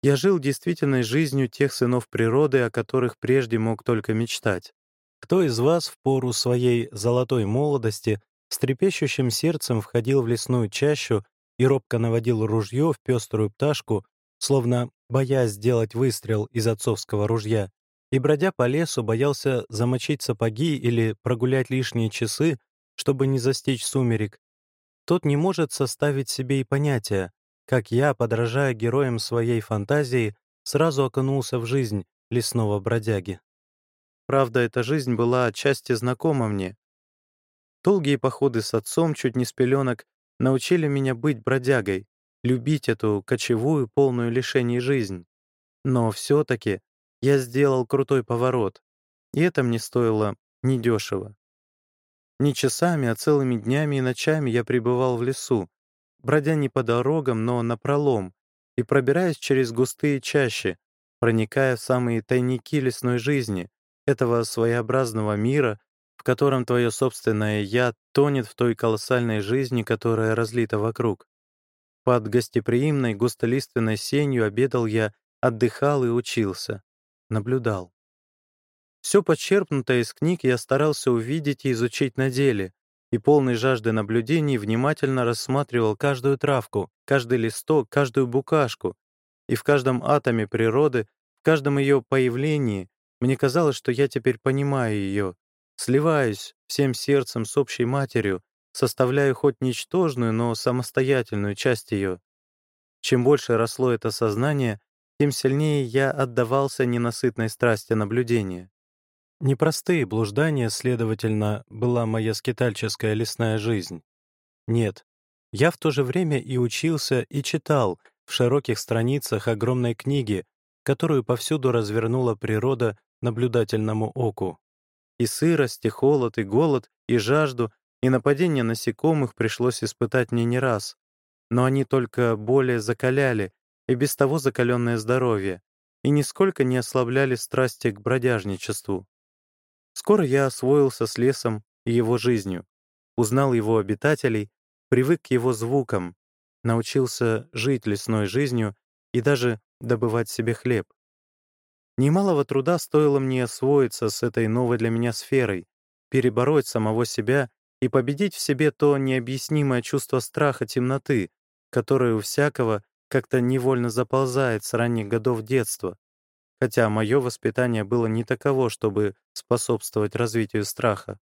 Я жил действительной жизнью тех сынов природы, о которых прежде мог только мечтать. Кто из вас в пору своей золотой молодости с трепещущим сердцем входил в лесную чащу и робко наводил ружье в пеструю пташку, словно боясь сделать выстрел из отцовского ружья, и, бродя по лесу, боялся замочить сапоги или прогулять лишние часы, чтобы не застичь сумерек, тот не может составить себе и понятия, как я, подражая героям своей фантазии, сразу окунулся в жизнь лесного бродяги. Правда, эта жизнь была отчасти знакома мне. Долгие походы с отцом, чуть не с пеленок, научили меня быть бродягой, любить эту кочевую, полную лишений жизнь. Но все-таки я сделал крутой поворот, и это мне стоило недешево. Не часами, а целыми днями и ночами я пребывал в лесу, бродя не по дорогам, но напролом, и пробираясь через густые чащи, проникая в самые тайники лесной жизни, этого своеобразного мира, в котором твое собственное «я» тонет в той колоссальной жизни, которая разлита вокруг. Под гостеприимной густолиственной сенью обедал я, отдыхал и учился, наблюдал. Все подчерпнутое из книг я старался увидеть и изучить на деле, и полный жажды наблюдений внимательно рассматривал каждую травку, каждый листок, каждую букашку, и в каждом атоме природы, в каждом ее появлении мне казалось, что я теперь понимаю ее, сливаюсь всем сердцем с общей матерью, составляю хоть ничтожную, но самостоятельную часть ее. Чем больше росло это сознание, тем сильнее я отдавался ненасытной страсти наблюдения. Непростые блуждания, следовательно, была моя скитальческая лесная жизнь. Нет, я в то же время и учился, и читал в широких страницах огромной книги, которую повсюду развернула природа наблюдательному оку. И сырость, и холод, и голод, и жажду, и нападение насекомых пришлось испытать мне не раз, но они только более закаляли и без того закаленное здоровье, и нисколько не ослабляли страсти к бродяжничеству. Скоро я освоился с лесом и его жизнью, узнал его обитателей, привык к его звукам, научился жить лесной жизнью и даже добывать себе хлеб. Немалого труда стоило мне освоиться с этой новой для меня сферой, перебороть самого себя и победить в себе то необъяснимое чувство страха темноты, которое у всякого как-то невольно заползает с ранних годов детства, хотя мое воспитание было не таково, чтобы способствовать развитию страха.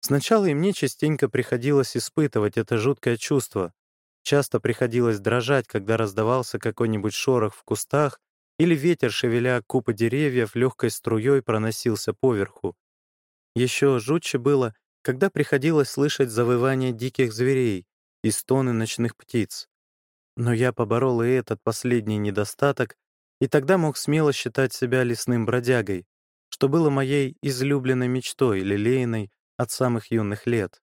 Сначала и мне частенько приходилось испытывать это жуткое чувство. Часто приходилось дрожать, когда раздавался какой-нибудь шорох в кустах или ветер, шевеля купы деревьев, легкой струей проносился поверху. Еще жутче было, когда приходилось слышать завывание диких зверей и стоны ночных птиц. Но я поборол и этот последний недостаток, и тогда мог смело считать себя лесным бродягой, что было моей излюбленной мечтой, лилейной от самых юных лет.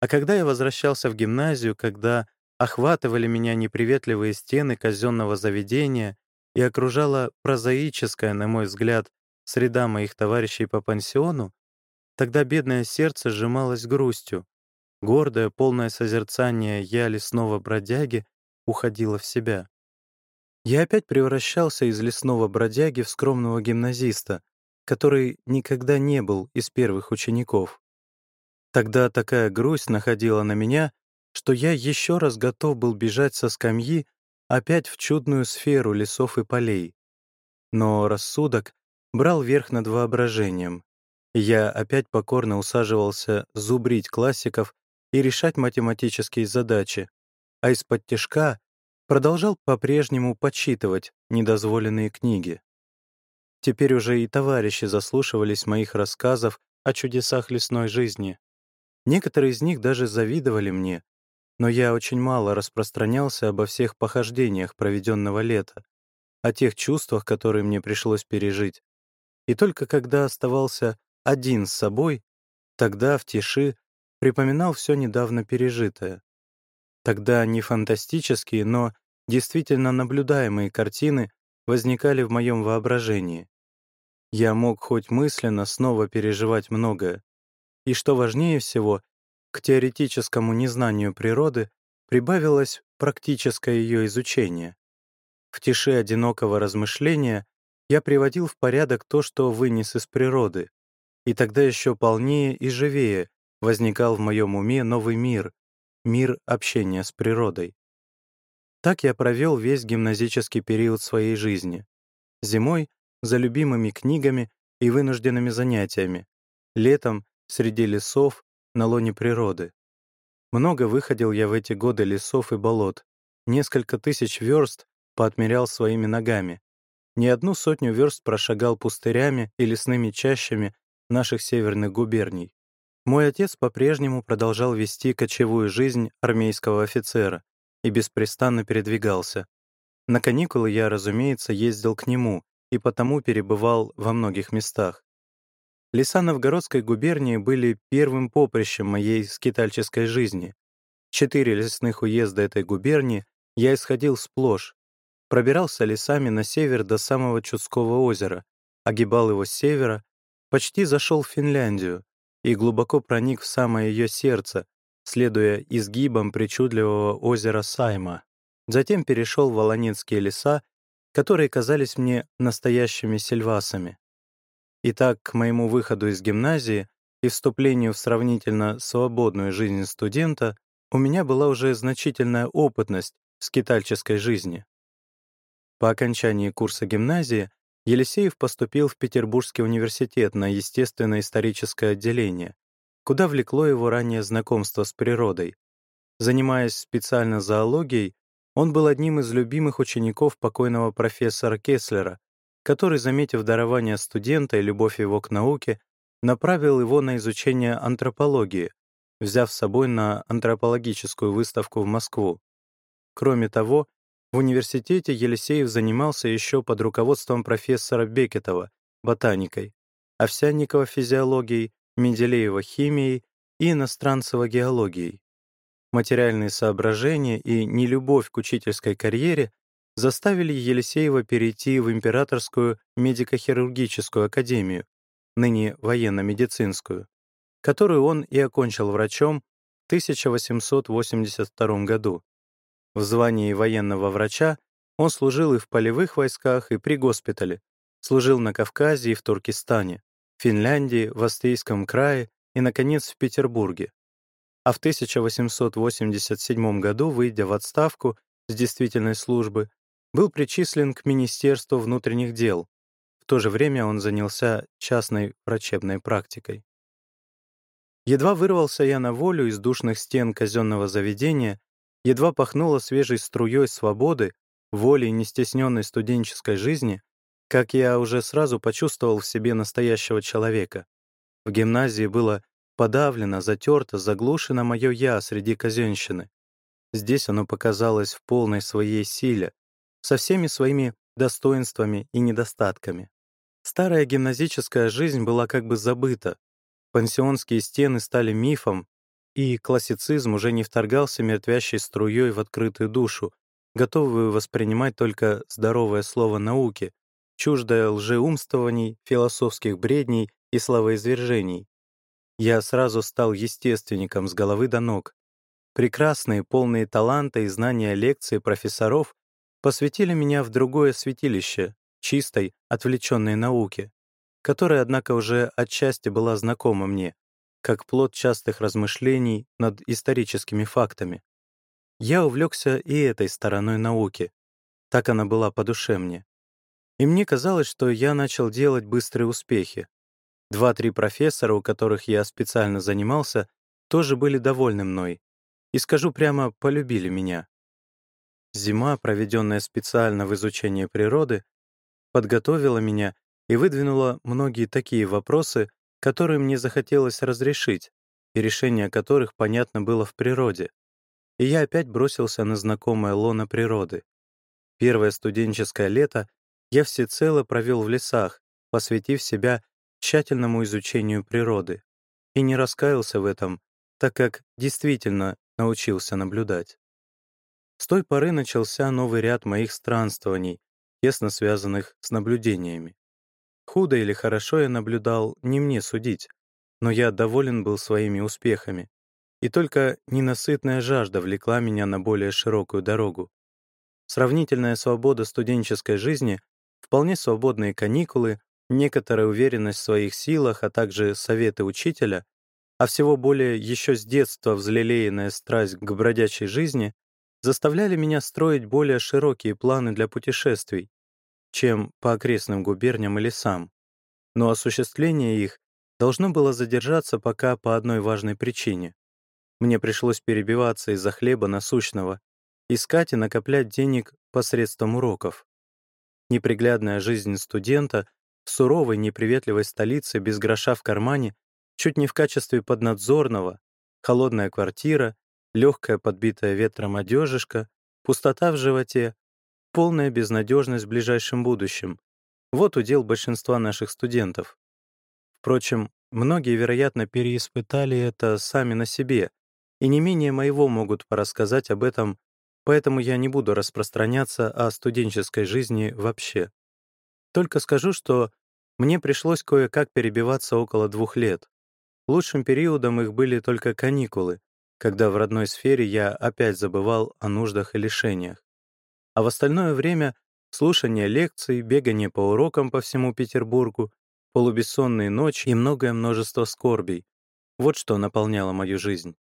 А когда я возвращался в гимназию, когда охватывали меня неприветливые стены казенного заведения и окружала прозаическая, на мой взгляд, среда моих товарищей по пансиону, тогда бедное сердце сжималось грустью. Гордое, полное созерцание я лесного бродяги уходила в себя. Я опять превращался из лесного бродяги в скромного гимназиста, который никогда не был из первых учеников. Тогда такая грусть находила на меня, что я еще раз готов был бежать со скамьи опять в чудную сферу лесов и полей. Но рассудок брал верх над воображением, я опять покорно усаживался зубрить классиков и решать математические задачи, а из-под тяжка продолжал по-прежнему подсчитывать недозволенные книги. Теперь уже и товарищи заслушивались моих рассказов о чудесах лесной жизни. Некоторые из них даже завидовали мне, но я очень мало распространялся обо всех похождениях проведенного лета, о тех чувствах, которые мне пришлось пережить. И только когда оставался один с собой, тогда в тиши припоминал все недавно пережитое. Тогда не фантастические, но действительно наблюдаемые картины возникали в моем воображении. Я мог хоть мысленно снова переживать многое. И что важнее всего, к теоретическому незнанию природы прибавилось практическое ее изучение. В тиши одинокого размышления я приводил в порядок то, что вынес из природы, и тогда еще полнее и живее возникал в моем уме новый мир, мир общения с природой. Так я провел весь гимназический период своей жизни. Зимой — за любимыми книгами и вынужденными занятиями, летом — среди лесов, на лоне природы. Много выходил я в эти годы лесов и болот, несколько тысяч верст поотмерял своими ногами, не одну сотню верст прошагал пустырями и лесными чащами наших северных губерний. Мой отец по-прежнему продолжал вести кочевую жизнь армейского офицера и беспрестанно передвигался. На каникулы я, разумеется, ездил к нему и потому перебывал во многих местах. Леса Новгородской губернии были первым поприщем моей скитальческой жизни. Четыре лесных уезда этой губернии я исходил сплошь, пробирался лесами на север до самого Чудского озера, огибал его с севера, почти зашел в Финляндию и глубоко проник в самое ее сердце, следуя изгибам причудливого озера Сайма. Затем перешел в Волонецкие леса, которые казались мне настоящими сельвасами. Итак, к моему выходу из гимназии и вступлению в сравнительно свободную жизнь студента у меня была уже значительная опытность в скитальческой жизни. По окончании курса гимназии Елисеев поступил в Петербургский университет на естественно-историческое отделение, куда влекло его раннее знакомство с природой. Занимаясь специально зоологией, он был одним из любимых учеников покойного профессора Кеслера, который, заметив дарование студента и любовь его к науке, направил его на изучение антропологии, взяв с собой на антропологическую выставку в Москву. Кроме того, в университете Елисеев занимался еще под руководством профессора Бекетова ботаникой, Овсянникова физиологией, Менделеева химией и Иностранцева геологией. Материальные соображения и нелюбовь к учительской карьере заставили Елисеева перейти в Императорскую медико-хирургическую академию, ныне военно-медицинскую, которую он и окончил врачом в 1882 году. В звании военного врача он служил и в полевых войсках, и при госпитале, служил на Кавказе и в Туркестане, Финляндии, в Австрийском крае и, наконец, в Петербурге. А в 1887 году, выйдя в отставку с действительной службы, был причислен к Министерству внутренних дел. В то же время он занялся частной врачебной практикой. Едва вырвался я на волю из душных стен казенного заведения, едва пахнуло свежей струей свободы, воли и нестесненной студенческой жизни, как я уже сразу почувствовал в себе настоящего человека. В гимназии было подавлено, затерто, заглушено мое «я» среди казенщины. Здесь оно показалось в полной своей силе, со всеми своими достоинствами и недостатками. Старая гимназическая жизнь была как бы забыта, пансионские стены стали мифом, и классицизм уже не вторгался мертвящей струей в открытую душу, готовую воспринимать только здоровое слово науки, чуждое лжеумствований, философских бредней и словоизвержений. Я сразу стал естественником с головы до ног. Прекрасные, полные таланта и знания лекций профессоров посвятили меня в другое святилище, чистой, отвлеченной науке, которая, однако, уже отчасти была знакома мне, как плод частых размышлений над историческими фактами. Я увлекся и этой стороной науки. Так она была по душе мне. И мне казалось, что я начал делать быстрые успехи. Два-три профессора, у которых я специально занимался, тоже были довольны мной. И, скажу прямо, полюбили меня. Зима, проведенная специально в изучении природы, подготовила меня и выдвинула многие такие вопросы, которые мне захотелось разрешить, и решение которых понятно было в природе и я опять бросился на знакомое лоно природы. Первое студенческое лето я всецело провел в лесах, посвятив себя тщательному изучению природы, и не раскаялся в этом, так как действительно научился наблюдать. С той поры начался новый ряд моих странствований, тесно связанных с наблюдениями. Худо или хорошо я наблюдал, не мне судить, но я доволен был своими успехами, и только ненасытная жажда влекла меня на более широкую дорогу. Сравнительная свобода студенческой жизни, вполне свободные каникулы, некоторая уверенность в своих силах, а также советы учителя, а всего более еще с детства взлелеянная страсть к бродячей жизни заставляли меня строить более широкие планы для путешествий, чем по окрестным губерниям и лесам. Но осуществление их должно было задержаться пока по одной важной причине. Мне пришлось перебиваться из-за хлеба насущного, искать и накоплять денег посредством уроков. Неприглядная жизнь студента в суровой, неприветливой столице без гроша в кармане, чуть не в качестве поднадзорного, холодная квартира, легкая подбитая ветром одежишка, пустота в животе, полная безнадежность в ближайшем будущем. Вот удел большинства наших студентов. Впрочем, многие, вероятно, переиспытали это сами на себе, и не менее моего могут порассказать об этом, поэтому я не буду распространяться о студенческой жизни вообще. Только скажу, что мне пришлось кое-как перебиваться около двух лет. Лучшим периодом их были только каникулы, когда в родной сфере я опять забывал о нуждах и лишениях. А в остальное время — слушание лекций, бегание по урокам по всему Петербургу, полубессонные ночи и многое множество скорбей. Вот что наполняло мою жизнь.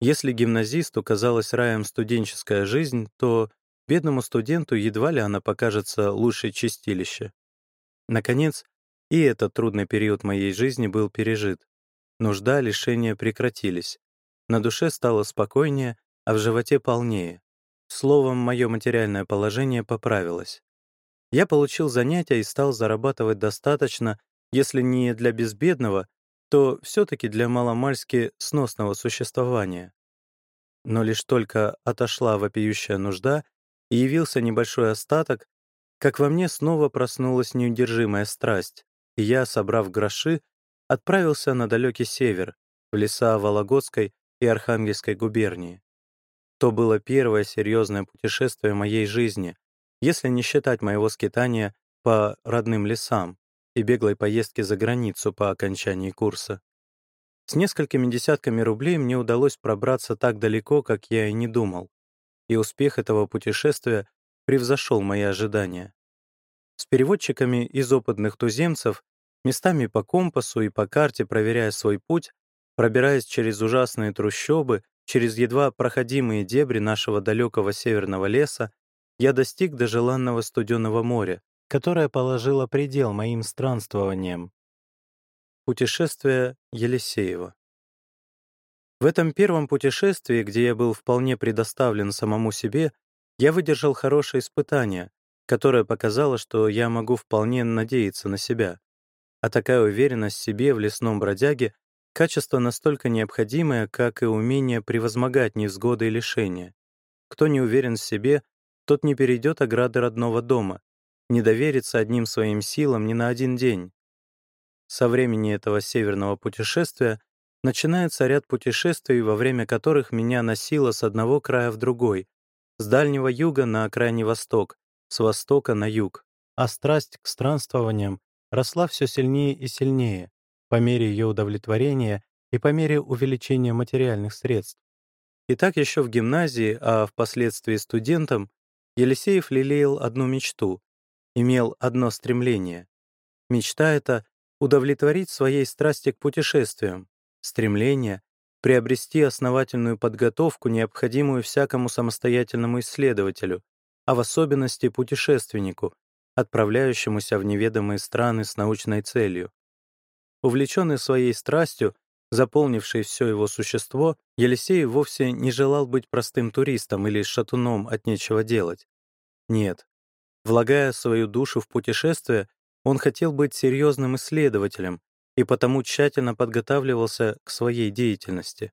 Если гимназисту казалась раем студенческая жизнь, то бедному студенту едва ли она покажется лучшей чистилище. Наконец, и этот трудный период моей жизни был пережит. Нужда, лишения прекратились. На душе стало спокойнее, а в животе полнее. Словом, мое материальное положение поправилось. Я получил занятия и стал зарабатывать достаточно, если не для безбедного, то все-таки для маломальски сносного существования. Но лишь только отошла вопиющая нужда и явился небольшой остаток, как во мне снова проснулась неудержимая страсть, и я, собрав гроши, отправился на далекий север, в леса Вологодской и Архангельской губернии. То было первое серьезное путешествие моей жизни, если не считать моего скитания по родным лесам, и беглой поездки за границу по окончании курса. С несколькими десятками рублей мне удалось пробраться так далеко, как я и не думал, и успех этого путешествия превзошел мои ожидания. С переводчиками из опытных туземцев, местами по компасу и по карте проверяя свой путь, пробираясь через ужасные трущобы, через едва проходимые дебри нашего далекого северного леса, я достиг до желанного студенного моря, которая положила предел моим странствованиям. Путешествие Елисеева. В этом первом путешествии, где я был вполне предоставлен самому себе, я выдержал хорошее испытание, которое показало, что я могу вполне надеяться на себя. А такая уверенность в себе в лесном бродяге — качество настолько необходимое, как и умение превозмогать невзгоды и лишения. Кто не уверен в себе, тот не перейдет ограды родного дома, не доверится одним своим силам ни на один день. Со времени этого северного путешествия начинается ряд путешествий, во время которых меня носило с одного края в другой, с дальнего юга на крайний восток, с востока на юг. А страсть к странствованиям росла все сильнее и сильнее, по мере ее удовлетворения и по мере увеличения материальных средств. И так еще в гимназии, а впоследствии студентом, Елисеев лелеял одну мечту, имел одно стремление. Мечта эта — удовлетворить своей страсти к путешествиям, стремление — приобрести основательную подготовку, необходимую всякому самостоятельному исследователю, а в особенности путешественнику, отправляющемуся в неведомые страны с научной целью. Увлеченный своей страстью, заполнившей все его существо, Елисей вовсе не желал быть простым туристом или шатуном от нечего делать. Нет. Влагая свою душу в путешествие, он хотел быть серьезным исследователем и потому тщательно подготавливался к своей деятельности.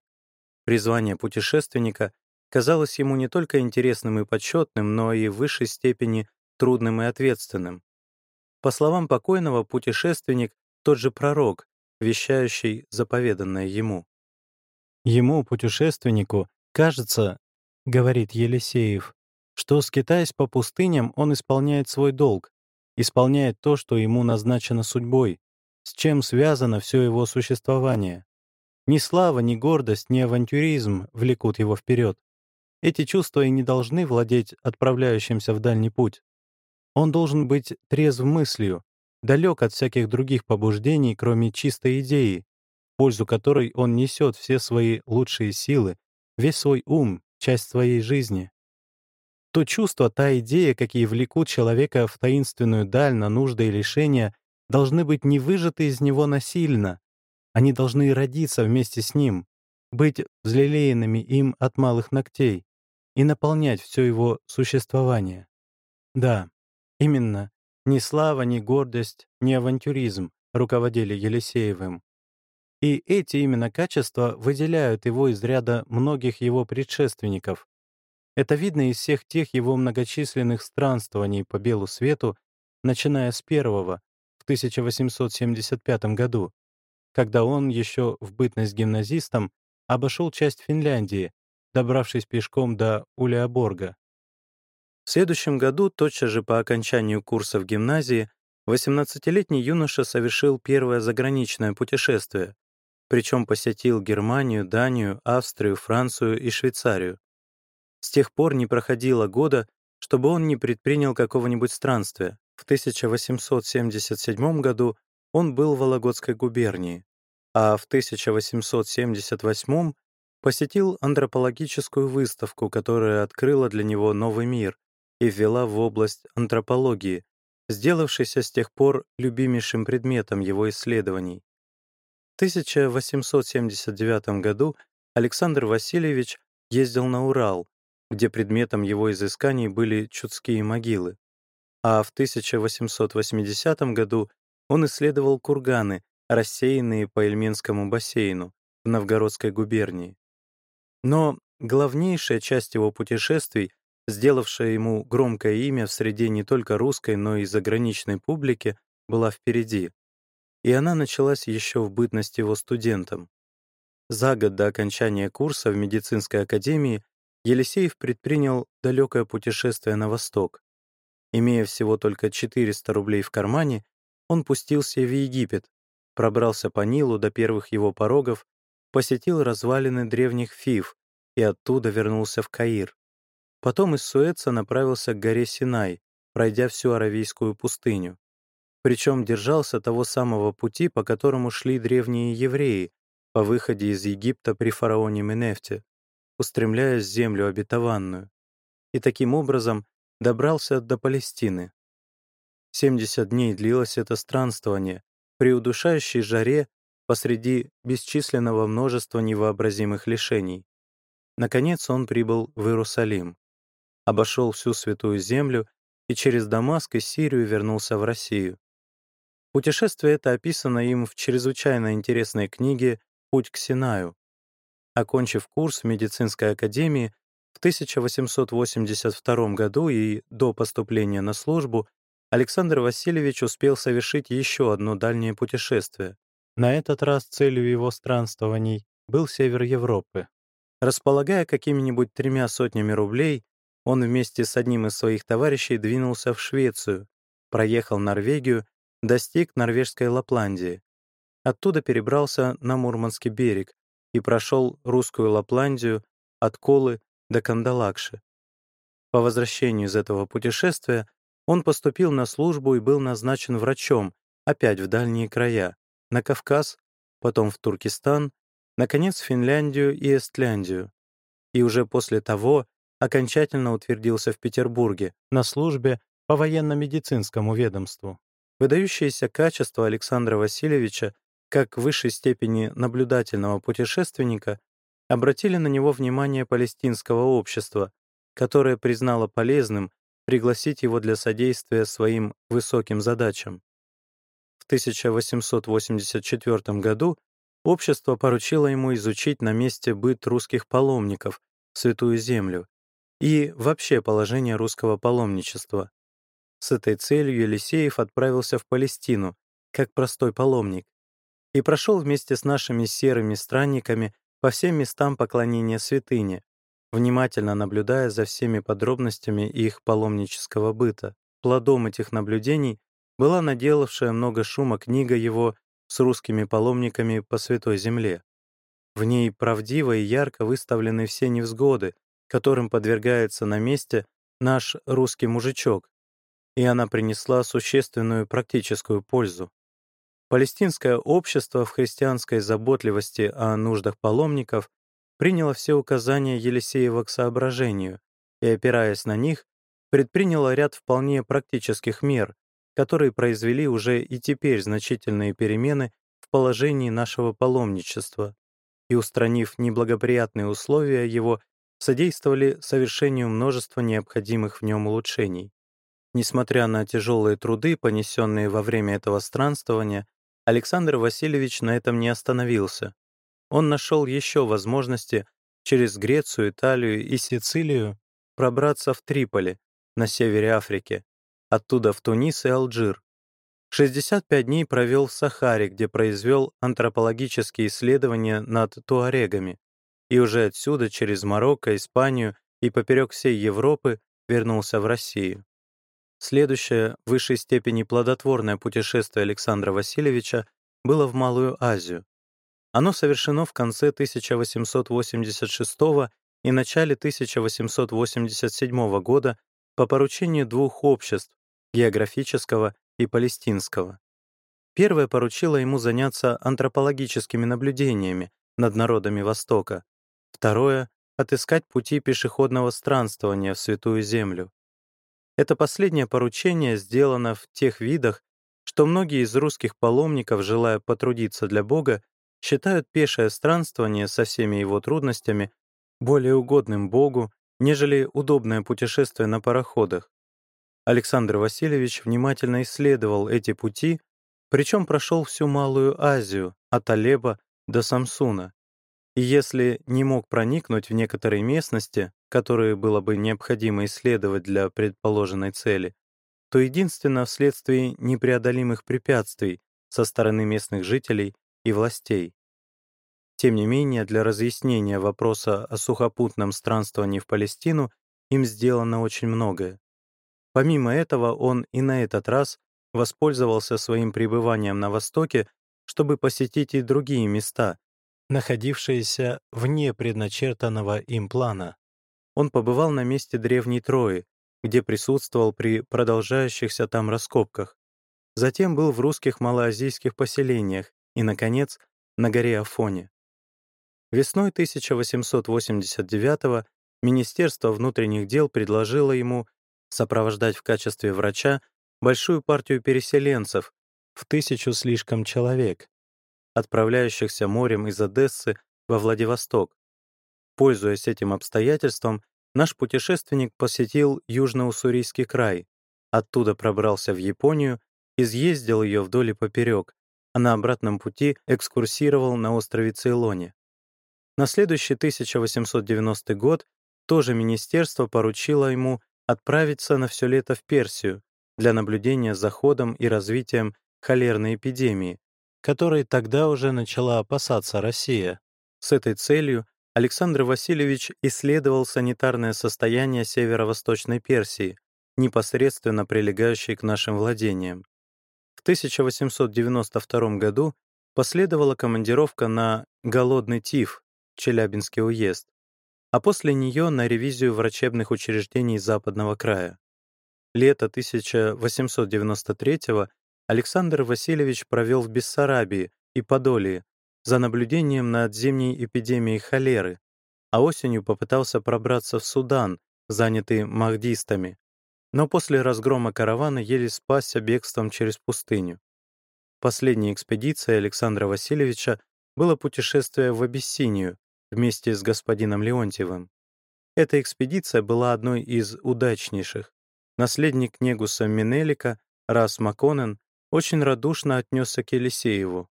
Призвание путешественника казалось ему не только интересным и почетным, но и в высшей степени трудным и ответственным. По словам покойного, путешественник — тот же пророк, вещающий заповеданное ему. Ему, путешественнику, кажется, — говорит Елисеев, что, скитаясь по пустыням, он исполняет свой долг, исполняет то, что ему назначено судьбой, с чем связано все его существование. Ни слава, ни гордость, ни авантюризм влекут его вперед. Эти чувства и не должны владеть отправляющимся в дальний путь. Он должен быть трезв мыслью, далек от всяких других побуждений, кроме чистой идеи, в пользу которой он несет все свои лучшие силы, весь свой ум, часть своей жизни. То чувство, та идея, какие влекут человека в таинственную даль на нужды и лишения, должны быть не выжаты из него насильно. Они должны родиться вместе с ним, быть взлелеянными им от малых ногтей и наполнять все его существование. Да, именно, ни слава, ни гордость, ни авантюризм руководили Елисеевым. И эти именно качества выделяют его из ряда многих его предшественников. Это видно из всех тех его многочисленных странствований по белу свету, начиная с первого, в 1875 году, когда он еще в бытность гимназистом обошел часть Финляндии, добравшись пешком до Улиаборга. В следующем году, тотчас же по окончанию курса в гимназии, 18-летний юноша совершил первое заграничное путешествие, причем посетил Германию, Данию, Австрию, Францию и Швейцарию. С тех пор не проходило года, чтобы он не предпринял какого-нибудь странствия. В 1877 году он был в Вологодской губернии, а в 1878 посетил антропологическую выставку, которая открыла для него новый мир и ввела в область антропологии, сделавшейся с тех пор любимейшим предметом его исследований. В 1879 году Александр Васильевич ездил на Урал, где предметом его изысканий были чудские могилы. А в 1880 году он исследовал курганы, рассеянные по Эльменскому бассейну в Новгородской губернии. Но главнейшая часть его путешествий, сделавшая ему громкое имя в среде не только русской, но и заграничной публики, была впереди. И она началась еще в бытность его студентом. За год до окончания курса в медицинской академии Елисеев предпринял далекое путешествие на восток. Имея всего только 400 рублей в кармане, он пустился в Египет, пробрался по Нилу до первых его порогов посетил развалины древних Фив и оттуда вернулся в Каир. Потом из Суэца направился к горе Синай, пройдя всю Аравийскую пустыню. Причем держался того самого пути, по которому шли древние евреи по выходе из Египта при фараоне Менефте, устремляясь в землю обетованную, и таким образом добрался до Палестины. 70 дней длилось это странствование, при удушающей жаре посреди бесчисленного множества невообразимых лишений. Наконец он прибыл в Иерусалим, обошел всю Святую Землю и через Дамаск и Сирию вернулся в Россию. Путешествие это описано им в чрезвычайно интересной книге «Путь к Синаю». Окончив курс в медицинской академии, в 1882 году и до поступления на службу Александр Васильевич успел совершить еще одно дальнее путешествие. На этот раз целью его странствований был север Европы. Располагая какими-нибудь тремя сотнями рублей, он вместе с одним из своих товарищей двинулся в Швецию, проехал Норвегию, достиг норвежской Лапландии. Оттуда перебрался на Мурманский берег и прошел русскую Лапландию от Колы до Кандалакши. По возвращению из этого путешествия он поступил на службу и был назначен врачом, опять в дальние края, на Кавказ, потом в Туркестан, наконец в Финляндию и Эстляндию. И уже после того окончательно утвердился в Петербурге на службе по военно-медицинскому ведомству. Выдающиеся качества Александра Васильевича как в высшей степени наблюдательного путешественника обратили на него внимание палестинского общества, которое признало полезным пригласить его для содействия своим высоким задачам. В 1884 году общество поручило ему изучить на месте быт русских паломников Святую Землю и вообще положение русского паломничества. С этой целью Елисеев отправился в Палестину, как простой паломник, и прошел вместе с нашими серыми странниками по всем местам поклонения святыни, внимательно наблюдая за всеми подробностями их паломнического быта. Плодом этих наблюдений была наделавшая много шума книга его с русскими паломниками по Святой Земле. В ней правдиво и ярко выставлены все невзгоды, которым подвергается на месте наш русский мужичок, и она принесла существенную практическую пользу. Палестинское общество в христианской заботливости о нуждах паломников приняла все указания Елисеева к соображению и, опираясь на них, предприняла ряд вполне практических мер, которые произвели уже и теперь значительные перемены в положении нашего паломничества и, устранив неблагоприятные условия его, содействовали совершению множества необходимых в нем улучшений. Несмотря на тяжелые труды, понесенные во время этого странствования, Александр Васильевич на этом не остановился он нашел еще возможности через Грецию, Италию и Сицилию пробраться в Триполи, на севере Африки, оттуда в Тунис и Алжир. 65 дней провел в Сахаре, где произвел антропологические исследования над туарегами, и уже отсюда через Марокко, Испанию и поперек всей Европы вернулся в Россию. Следующее, в высшей степени плодотворное путешествие Александра Васильевича было в Малую Азию. Оно совершено в конце 1886 и начале 1887 года по поручению двух обществ — географического и палестинского. Первое поручило ему заняться антропологическими наблюдениями над народами Востока, второе — отыскать пути пешеходного странствования в Святую Землю. Это последнее поручение сделано в тех видах, что многие из русских паломников, желая потрудиться для Бога, считают пешее странствование со всеми его трудностями более угодным Богу, нежели удобное путешествие на пароходах. Александр Васильевич внимательно исследовал эти пути, причем прошел всю Малую Азию, от Алеба до Самсуна. Если не мог проникнуть в некоторые местности, которые было бы необходимо исследовать для предположенной цели, то единственно вследствие непреодолимых препятствий со стороны местных жителей и властей. Тем не менее, для разъяснения вопроса о сухопутном странствовании в Палестину им сделано очень многое. Помимо этого, он и на этот раз воспользовался своим пребыванием на Востоке, чтобы посетить и другие места, находившиеся вне предначертанного им плана. Он побывал на месте древней Трои, где присутствовал при продолжающихся там раскопках. Затем был в русских малоазийских поселениях, и, наконец, на горе Афоне. Весной 1889 Министерство внутренних дел предложило ему сопровождать в качестве врача большую партию переселенцев в тысячу слишком человек. Отправляющихся морем из Одессы во Владивосток. Пользуясь этим обстоятельством, наш путешественник посетил Южно-Уссурийский край, оттуда пробрался в Японию, изъездил ее вдоль и поперек, а на обратном пути экскурсировал на острове Цейлоне. На следующий 1890 год тоже министерство поручило ему отправиться на все лето в Персию для наблюдения за ходом и развитием холерной эпидемии, которой тогда уже начала опасаться Россия. С этой целью Александр Васильевич исследовал санитарное состояние северо-восточной Персии, непосредственно прилегающей к нашим владениям. В 1892 году последовала командировка на «Голодный тиф» Челябинский уезд, а после нее на ревизию врачебных учреждений Западного края. Лето 1893 Александр Васильевич провел в Бессарабии и Подолии, за наблюдением над зимней эпидемией холеры, а осенью попытался пробраться в Судан, занятый махдистами, но после разгрома каравана еле спасся бегством через пустыню. Последней экспедицией Александра Васильевича было путешествие в Абиссинию вместе с господином Леонтьевым. Эта экспедиция была одной из удачнейших. Наследник Негуса Минелика, Рас Маконен, очень радушно отнесся к Елисееву.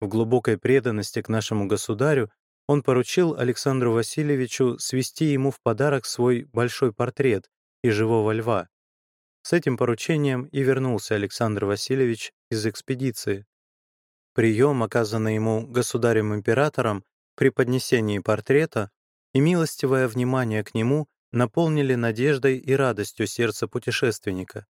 В глубокой преданности к нашему государю он поручил Александру Васильевичу свести ему в подарок свой большой портрет и живого льва. С этим поручением и вернулся Александр Васильевич из экспедиции. Прием, оказанный ему государем-императором при поднесении портрета, и милостивое внимание к нему наполнили надеждой и радостью сердце путешественника.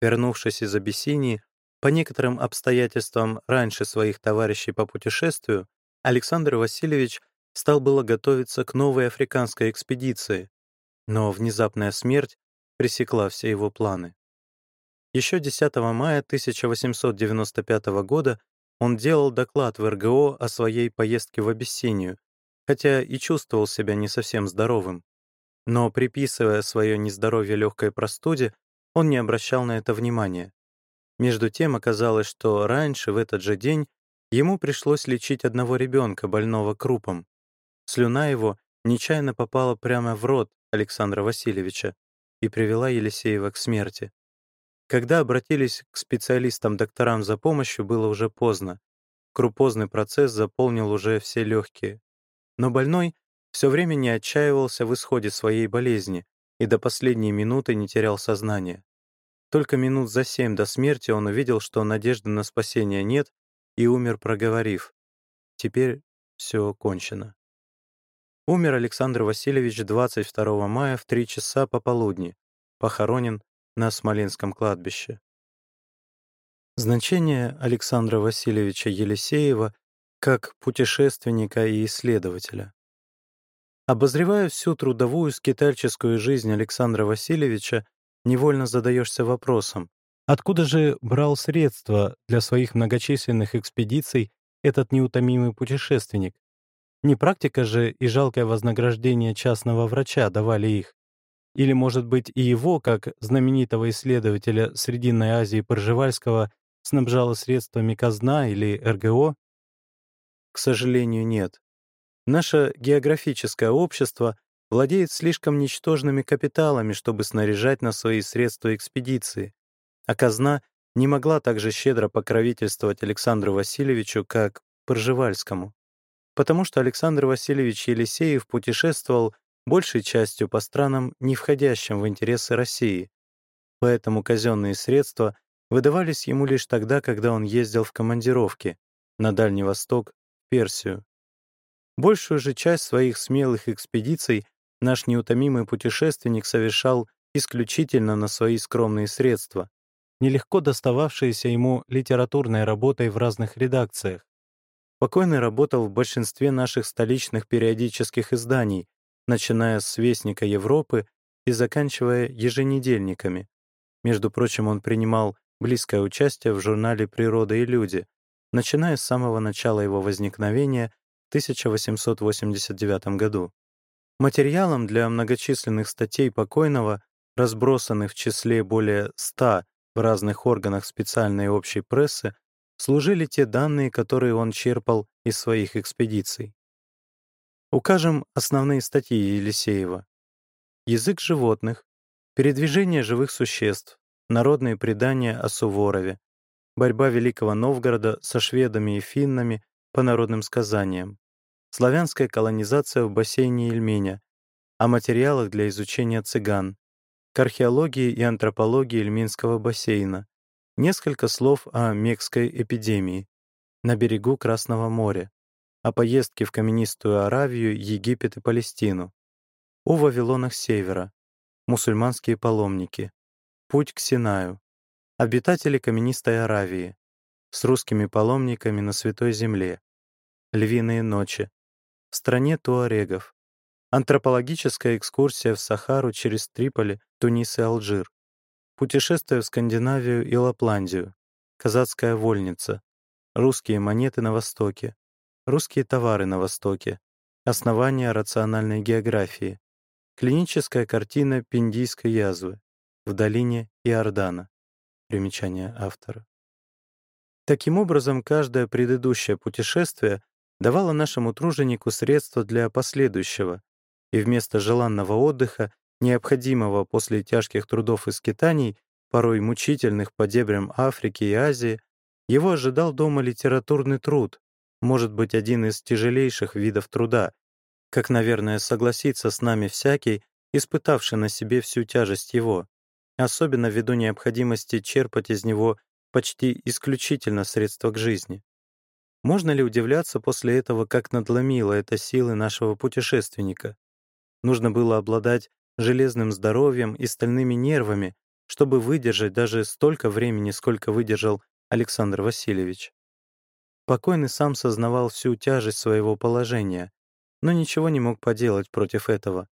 Вернувшись из Абиссинии, по некоторым обстоятельствам раньше своих товарищей по путешествию, Александр Васильевич стал было готовиться к новой африканской экспедиции, но внезапная смерть пресекла все его планы. Еще 10 мая 1895 года он делал доклад в РГО о своей поездке в Абиссинию, хотя и чувствовал себя не совсем здоровым. Но приписывая свое нездоровье легкой простуде, он не обращал на это внимания. Между тем оказалось, что раньше, в этот же день, ему пришлось лечить одного ребенка, больного крупом. Слюна его нечаянно попала прямо в рот Александра Васильевича и привела Елисеева к смерти. Когда обратились к специалистам-докторам за помощью, было уже поздно. Крупозный процесс заполнил уже все легкие. Но больной все время не отчаивался в исходе своей болезни и до последней минуты не терял сознание. Только минут за семь до смерти он увидел, что надежды на спасение нет, и умер, проговорив. Теперь все кончено. Умер Александр Васильевич 22 мая в 3 часа пополудни, похоронен на Смоленском кладбище. Значение Александра Васильевича Елисеева как путешественника и исследователя. Обозревая всю трудовую скитальческую жизнь Александра Васильевича, невольно задаешься вопросом, откуда же брал средства для своих многочисленных экспедиций этот неутомимый путешественник? Не практика же и жалкое вознаграждение частного врача давали их. Или, может быть, и его, как знаменитого исследователя Срединной Азии Поржевальского, снабжала средствами казна или РГО? К сожалению, нет. Наше географическое общество владеет слишком ничтожными капиталами, чтобы снаряжать на свои средства экспедиции, а казна не могла так же щедро покровительствовать Александру Васильевичу, как Пржевальскому, потому что Александр Васильевич Елисеев путешествовал большей частью по странам, не входящим в интересы России, поэтому казенные средства выдавались ему лишь тогда, когда он ездил в командировки на Дальний Восток, Персию. Большую же часть своих смелых экспедиций наш неутомимый путешественник совершал исключительно на свои скромные средства, нелегко достававшиеся ему литературной работой в разных редакциях. Покойный работал в большинстве наших столичных периодических изданий, начиная с «Вестника Европы» и заканчивая еженедельниками. Между прочим, он принимал близкое участие в журнале «Природа и люди», начиная с самого начала его возникновения в 1889 году. Материалом для многочисленных статей покойного, разбросанных в числе более ста в разных органах специальной общей прессы, служили те данные, которые он черпал из своих экспедиций. Укажем основные статьи Елисеева. Язык животных, передвижение живых существ, народные предания о Суворове, борьба Великого Новгорода со шведами и финнами по народным сказаниям, славянская колонизация в бассейне Ильменя, о материалах для изучения цыган, к археологии и антропологии Ильминского бассейна, несколько слов о Мекской эпидемии, на берегу Красного моря, о поездке в каменистую Аравию, Египет и Палестину, о Вавилонах Севера, мусульманские паломники, путь к Синаю, обитатели каменистой Аравии, с русскими паломниками на Святой Земле, львиные ночи, в стране туарегов, антропологическая экскурсия в Сахару через Триполи, Тунис и Алжир, путешествие в Скандинавию и Лапландию, казацкая вольница, русские монеты на Востоке, русские товары на Востоке, основания рациональной географии, клиническая картина пиндийской язвы в долине Иордана. Примечание автора. Таким образом, каждое предыдущее путешествие давало нашему труженику средства для последующего, и вместо желанного отдыха, необходимого после тяжких трудов и скитаний, порой мучительных по дебрям Африки и Азии, его ожидал дома литературный труд, может быть, один из тяжелейших видов труда, как, наверное, согласится с нами всякий, испытавший на себе всю тяжесть его, особенно ввиду необходимости черпать из него почти исключительно средства к жизни. Можно ли удивляться после этого, как надломило это силы нашего путешественника? Нужно было обладать железным здоровьем и стальными нервами, чтобы выдержать даже столько времени, сколько выдержал Александр Васильевич. Покойный сам сознавал всю тяжесть своего положения, но ничего не мог поделать против этого.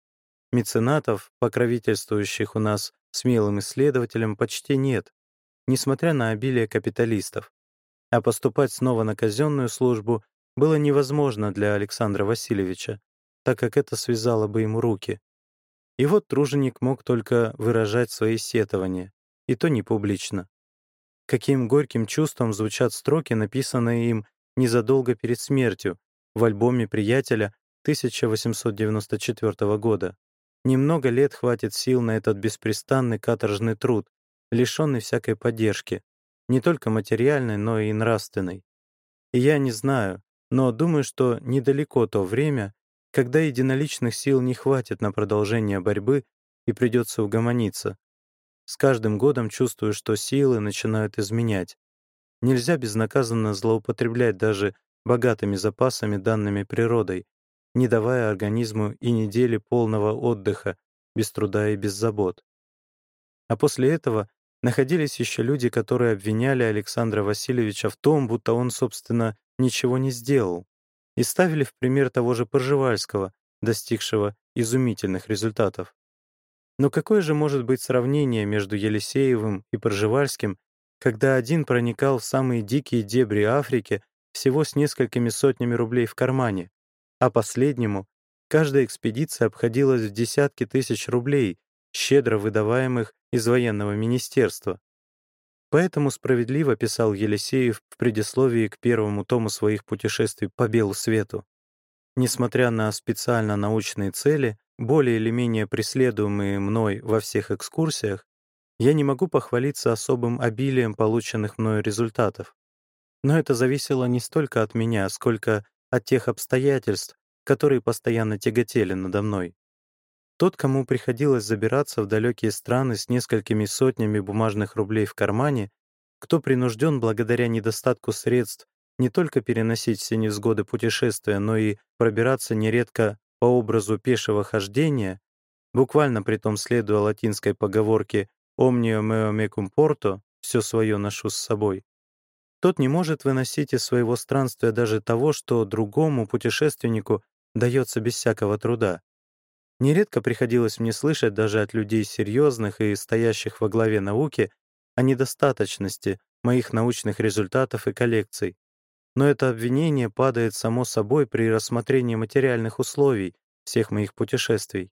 Меценатов, покровительствующих у нас смелым исследователям, почти нет, несмотря на обилие капиталистов. А поступать снова на казенную службу было невозможно для Александра Васильевича, так как это связало бы ему руки. И вот труженик мог только выражать свои сетования, и то не публично. Каким горьким чувством звучат строки, написанные им незадолго перед смертью в альбоме приятеля 1894 года. Немного лет хватит сил на этот беспрестанный каторжный труд, лишенный всякой поддержки, не только материальной, но и нравственной. И я не знаю, но думаю, что недалеко то время, когда единоличных сил не хватит на продолжение борьбы и придется угомониться. С каждым годом чувствую, что силы начинают изменять. Нельзя безнаказанно злоупотреблять даже богатыми запасами, данными природой, не давая организму и недели полного отдыха, без труда и без забот. А после этого находились еще люди, которые обвиняли Александра Васильевича в том, будто он, собственно, ничего не сделал и ставили в пример того же Поржевальского, достигшего изумительных результатов. Но какое же может быть сравнение между Елисеевым и Поржевальским, когда один проникал в самые дикие дебри Африки всего с несколькими сотнями рублей в кармане, а последнему каждая экспедиция обходилась в десятки тысяч рублей, щедро выдаваемых из военного министерства. Поэтому справедливо писал Елисеев в предисловии к первому тому своих путешествий по белу свету. Несмотря на специально научные цели, более или менее преследуемые мной во всех экскурсиях, я не могу похвалиться особым обилием полученных мною результатов. Но это зависело не столько от меня, сколько от тех обстоятельств, которые постоянно тяготели надо мной. Тот, кому приходилось забираться в далекие страны с несколькими сотнями бумажных рублей в кармане, кто принужден благодаря недостатку средств не только переносить все невзгоды путешествия, но и пробираться нередко по образу пешего хождения, буквально при том следуя латинской поговорке «omnio meo mecum porto» — «все свое ношу с собой», тот не может выносить из своего странствия даже того, что другому путешественнику дается без всякого труда. Нередко приходилось мне слышать даже от людей серьезных и стоящих во главе науки о недостаточности моих научных результатов и коллекций. Но это обвинение падает само собой при рассмотрении материальных условий всех моих путешествий.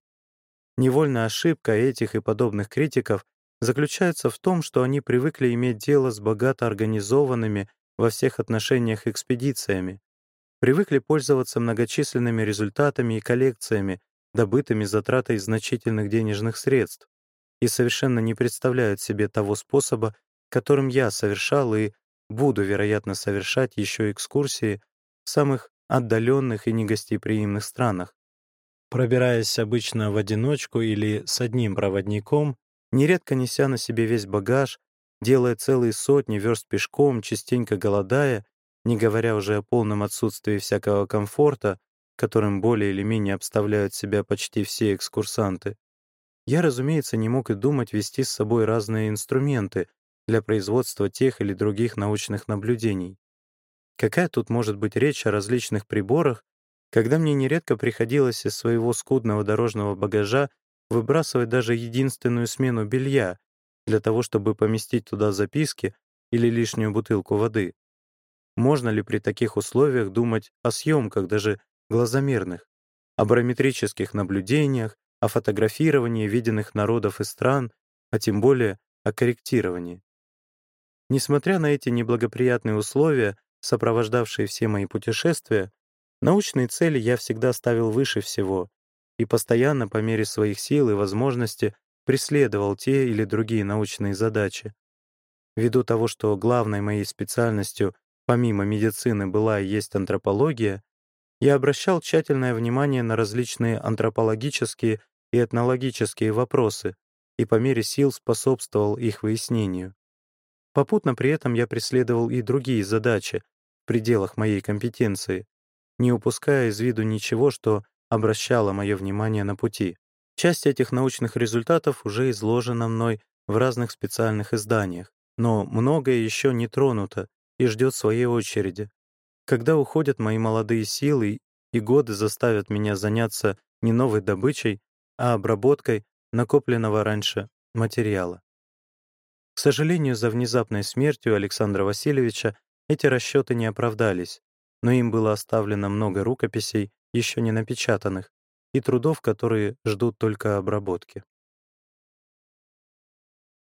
Невольная ошибка этих и подобных критиков заключается в том, что они привыкли иметь дело с богато организованными во всех отношениях экспедициями, привыкли пользоваться многочисленными результатами и коллекциями, добытыми затратой значительных денежных средств, и совершенно не представляют себе того способа, которым я совершал и буду, вероятно, совершать еще экскурсии в самых отдаленных и негостеприимных странах. Пробираясь обычно в одиночку или с одним проводником, нередко неся на себе весь багаж, делая целые сотни верст пешком, частенько голодая, не говоря уже о полном отсутствии всякого комфорта, которым более или менее обставляют себя почти все экскурсанты, я, разумеется, не мог и думать вести с собой разные инструменты для производства тех или других научных наблюдений. Какая тут может быть речь о различных приборах, когда мне нередко приходилось из своего скудного дорожного багажа выбрасывать даже единственную смену белья для того, чтобы поместить туда записки или лишнюю бутылку воды. Можно ли при таких условиях думать о съемках, даже глазомерных, о барометрических наблюдениях, о фотографировании виденных народов и стран, а тем более о корректировании? Несмотря на эти неблагоприятные условия, сопровождавшие все мои путешествия, научные цели я всегда ставил выше всего и постоянно по мере своих сил и возможности преследовал те или другие научные задачи. Ввиду того, что главной моей специальностью помимо медицины была и есть антропология, я обращал тщательное внимание на различные антропологические и этнологические вопросы и по мере сил способствовал их выяснению. Попутно при этом я преследовал и другие задачи в пределах моей компетенции, не упуская из виду ничего, что обращало мое внимание на пути. Часть этих научных результатов уже изложена мной в разных специальных изданиях, но многое еще не тронуто и ждет своей очереди. Когда уходят мои молодые силы и годы заставят меня заняться не новой добычей, а обработкой накопленного раньше материала. К сожалению, за внезапной смертью Александра Васильевича эти расчеты не оправдались, но им было оставлено много рукописей, еще не напечатанных, и трудов, которые ждут только обработки.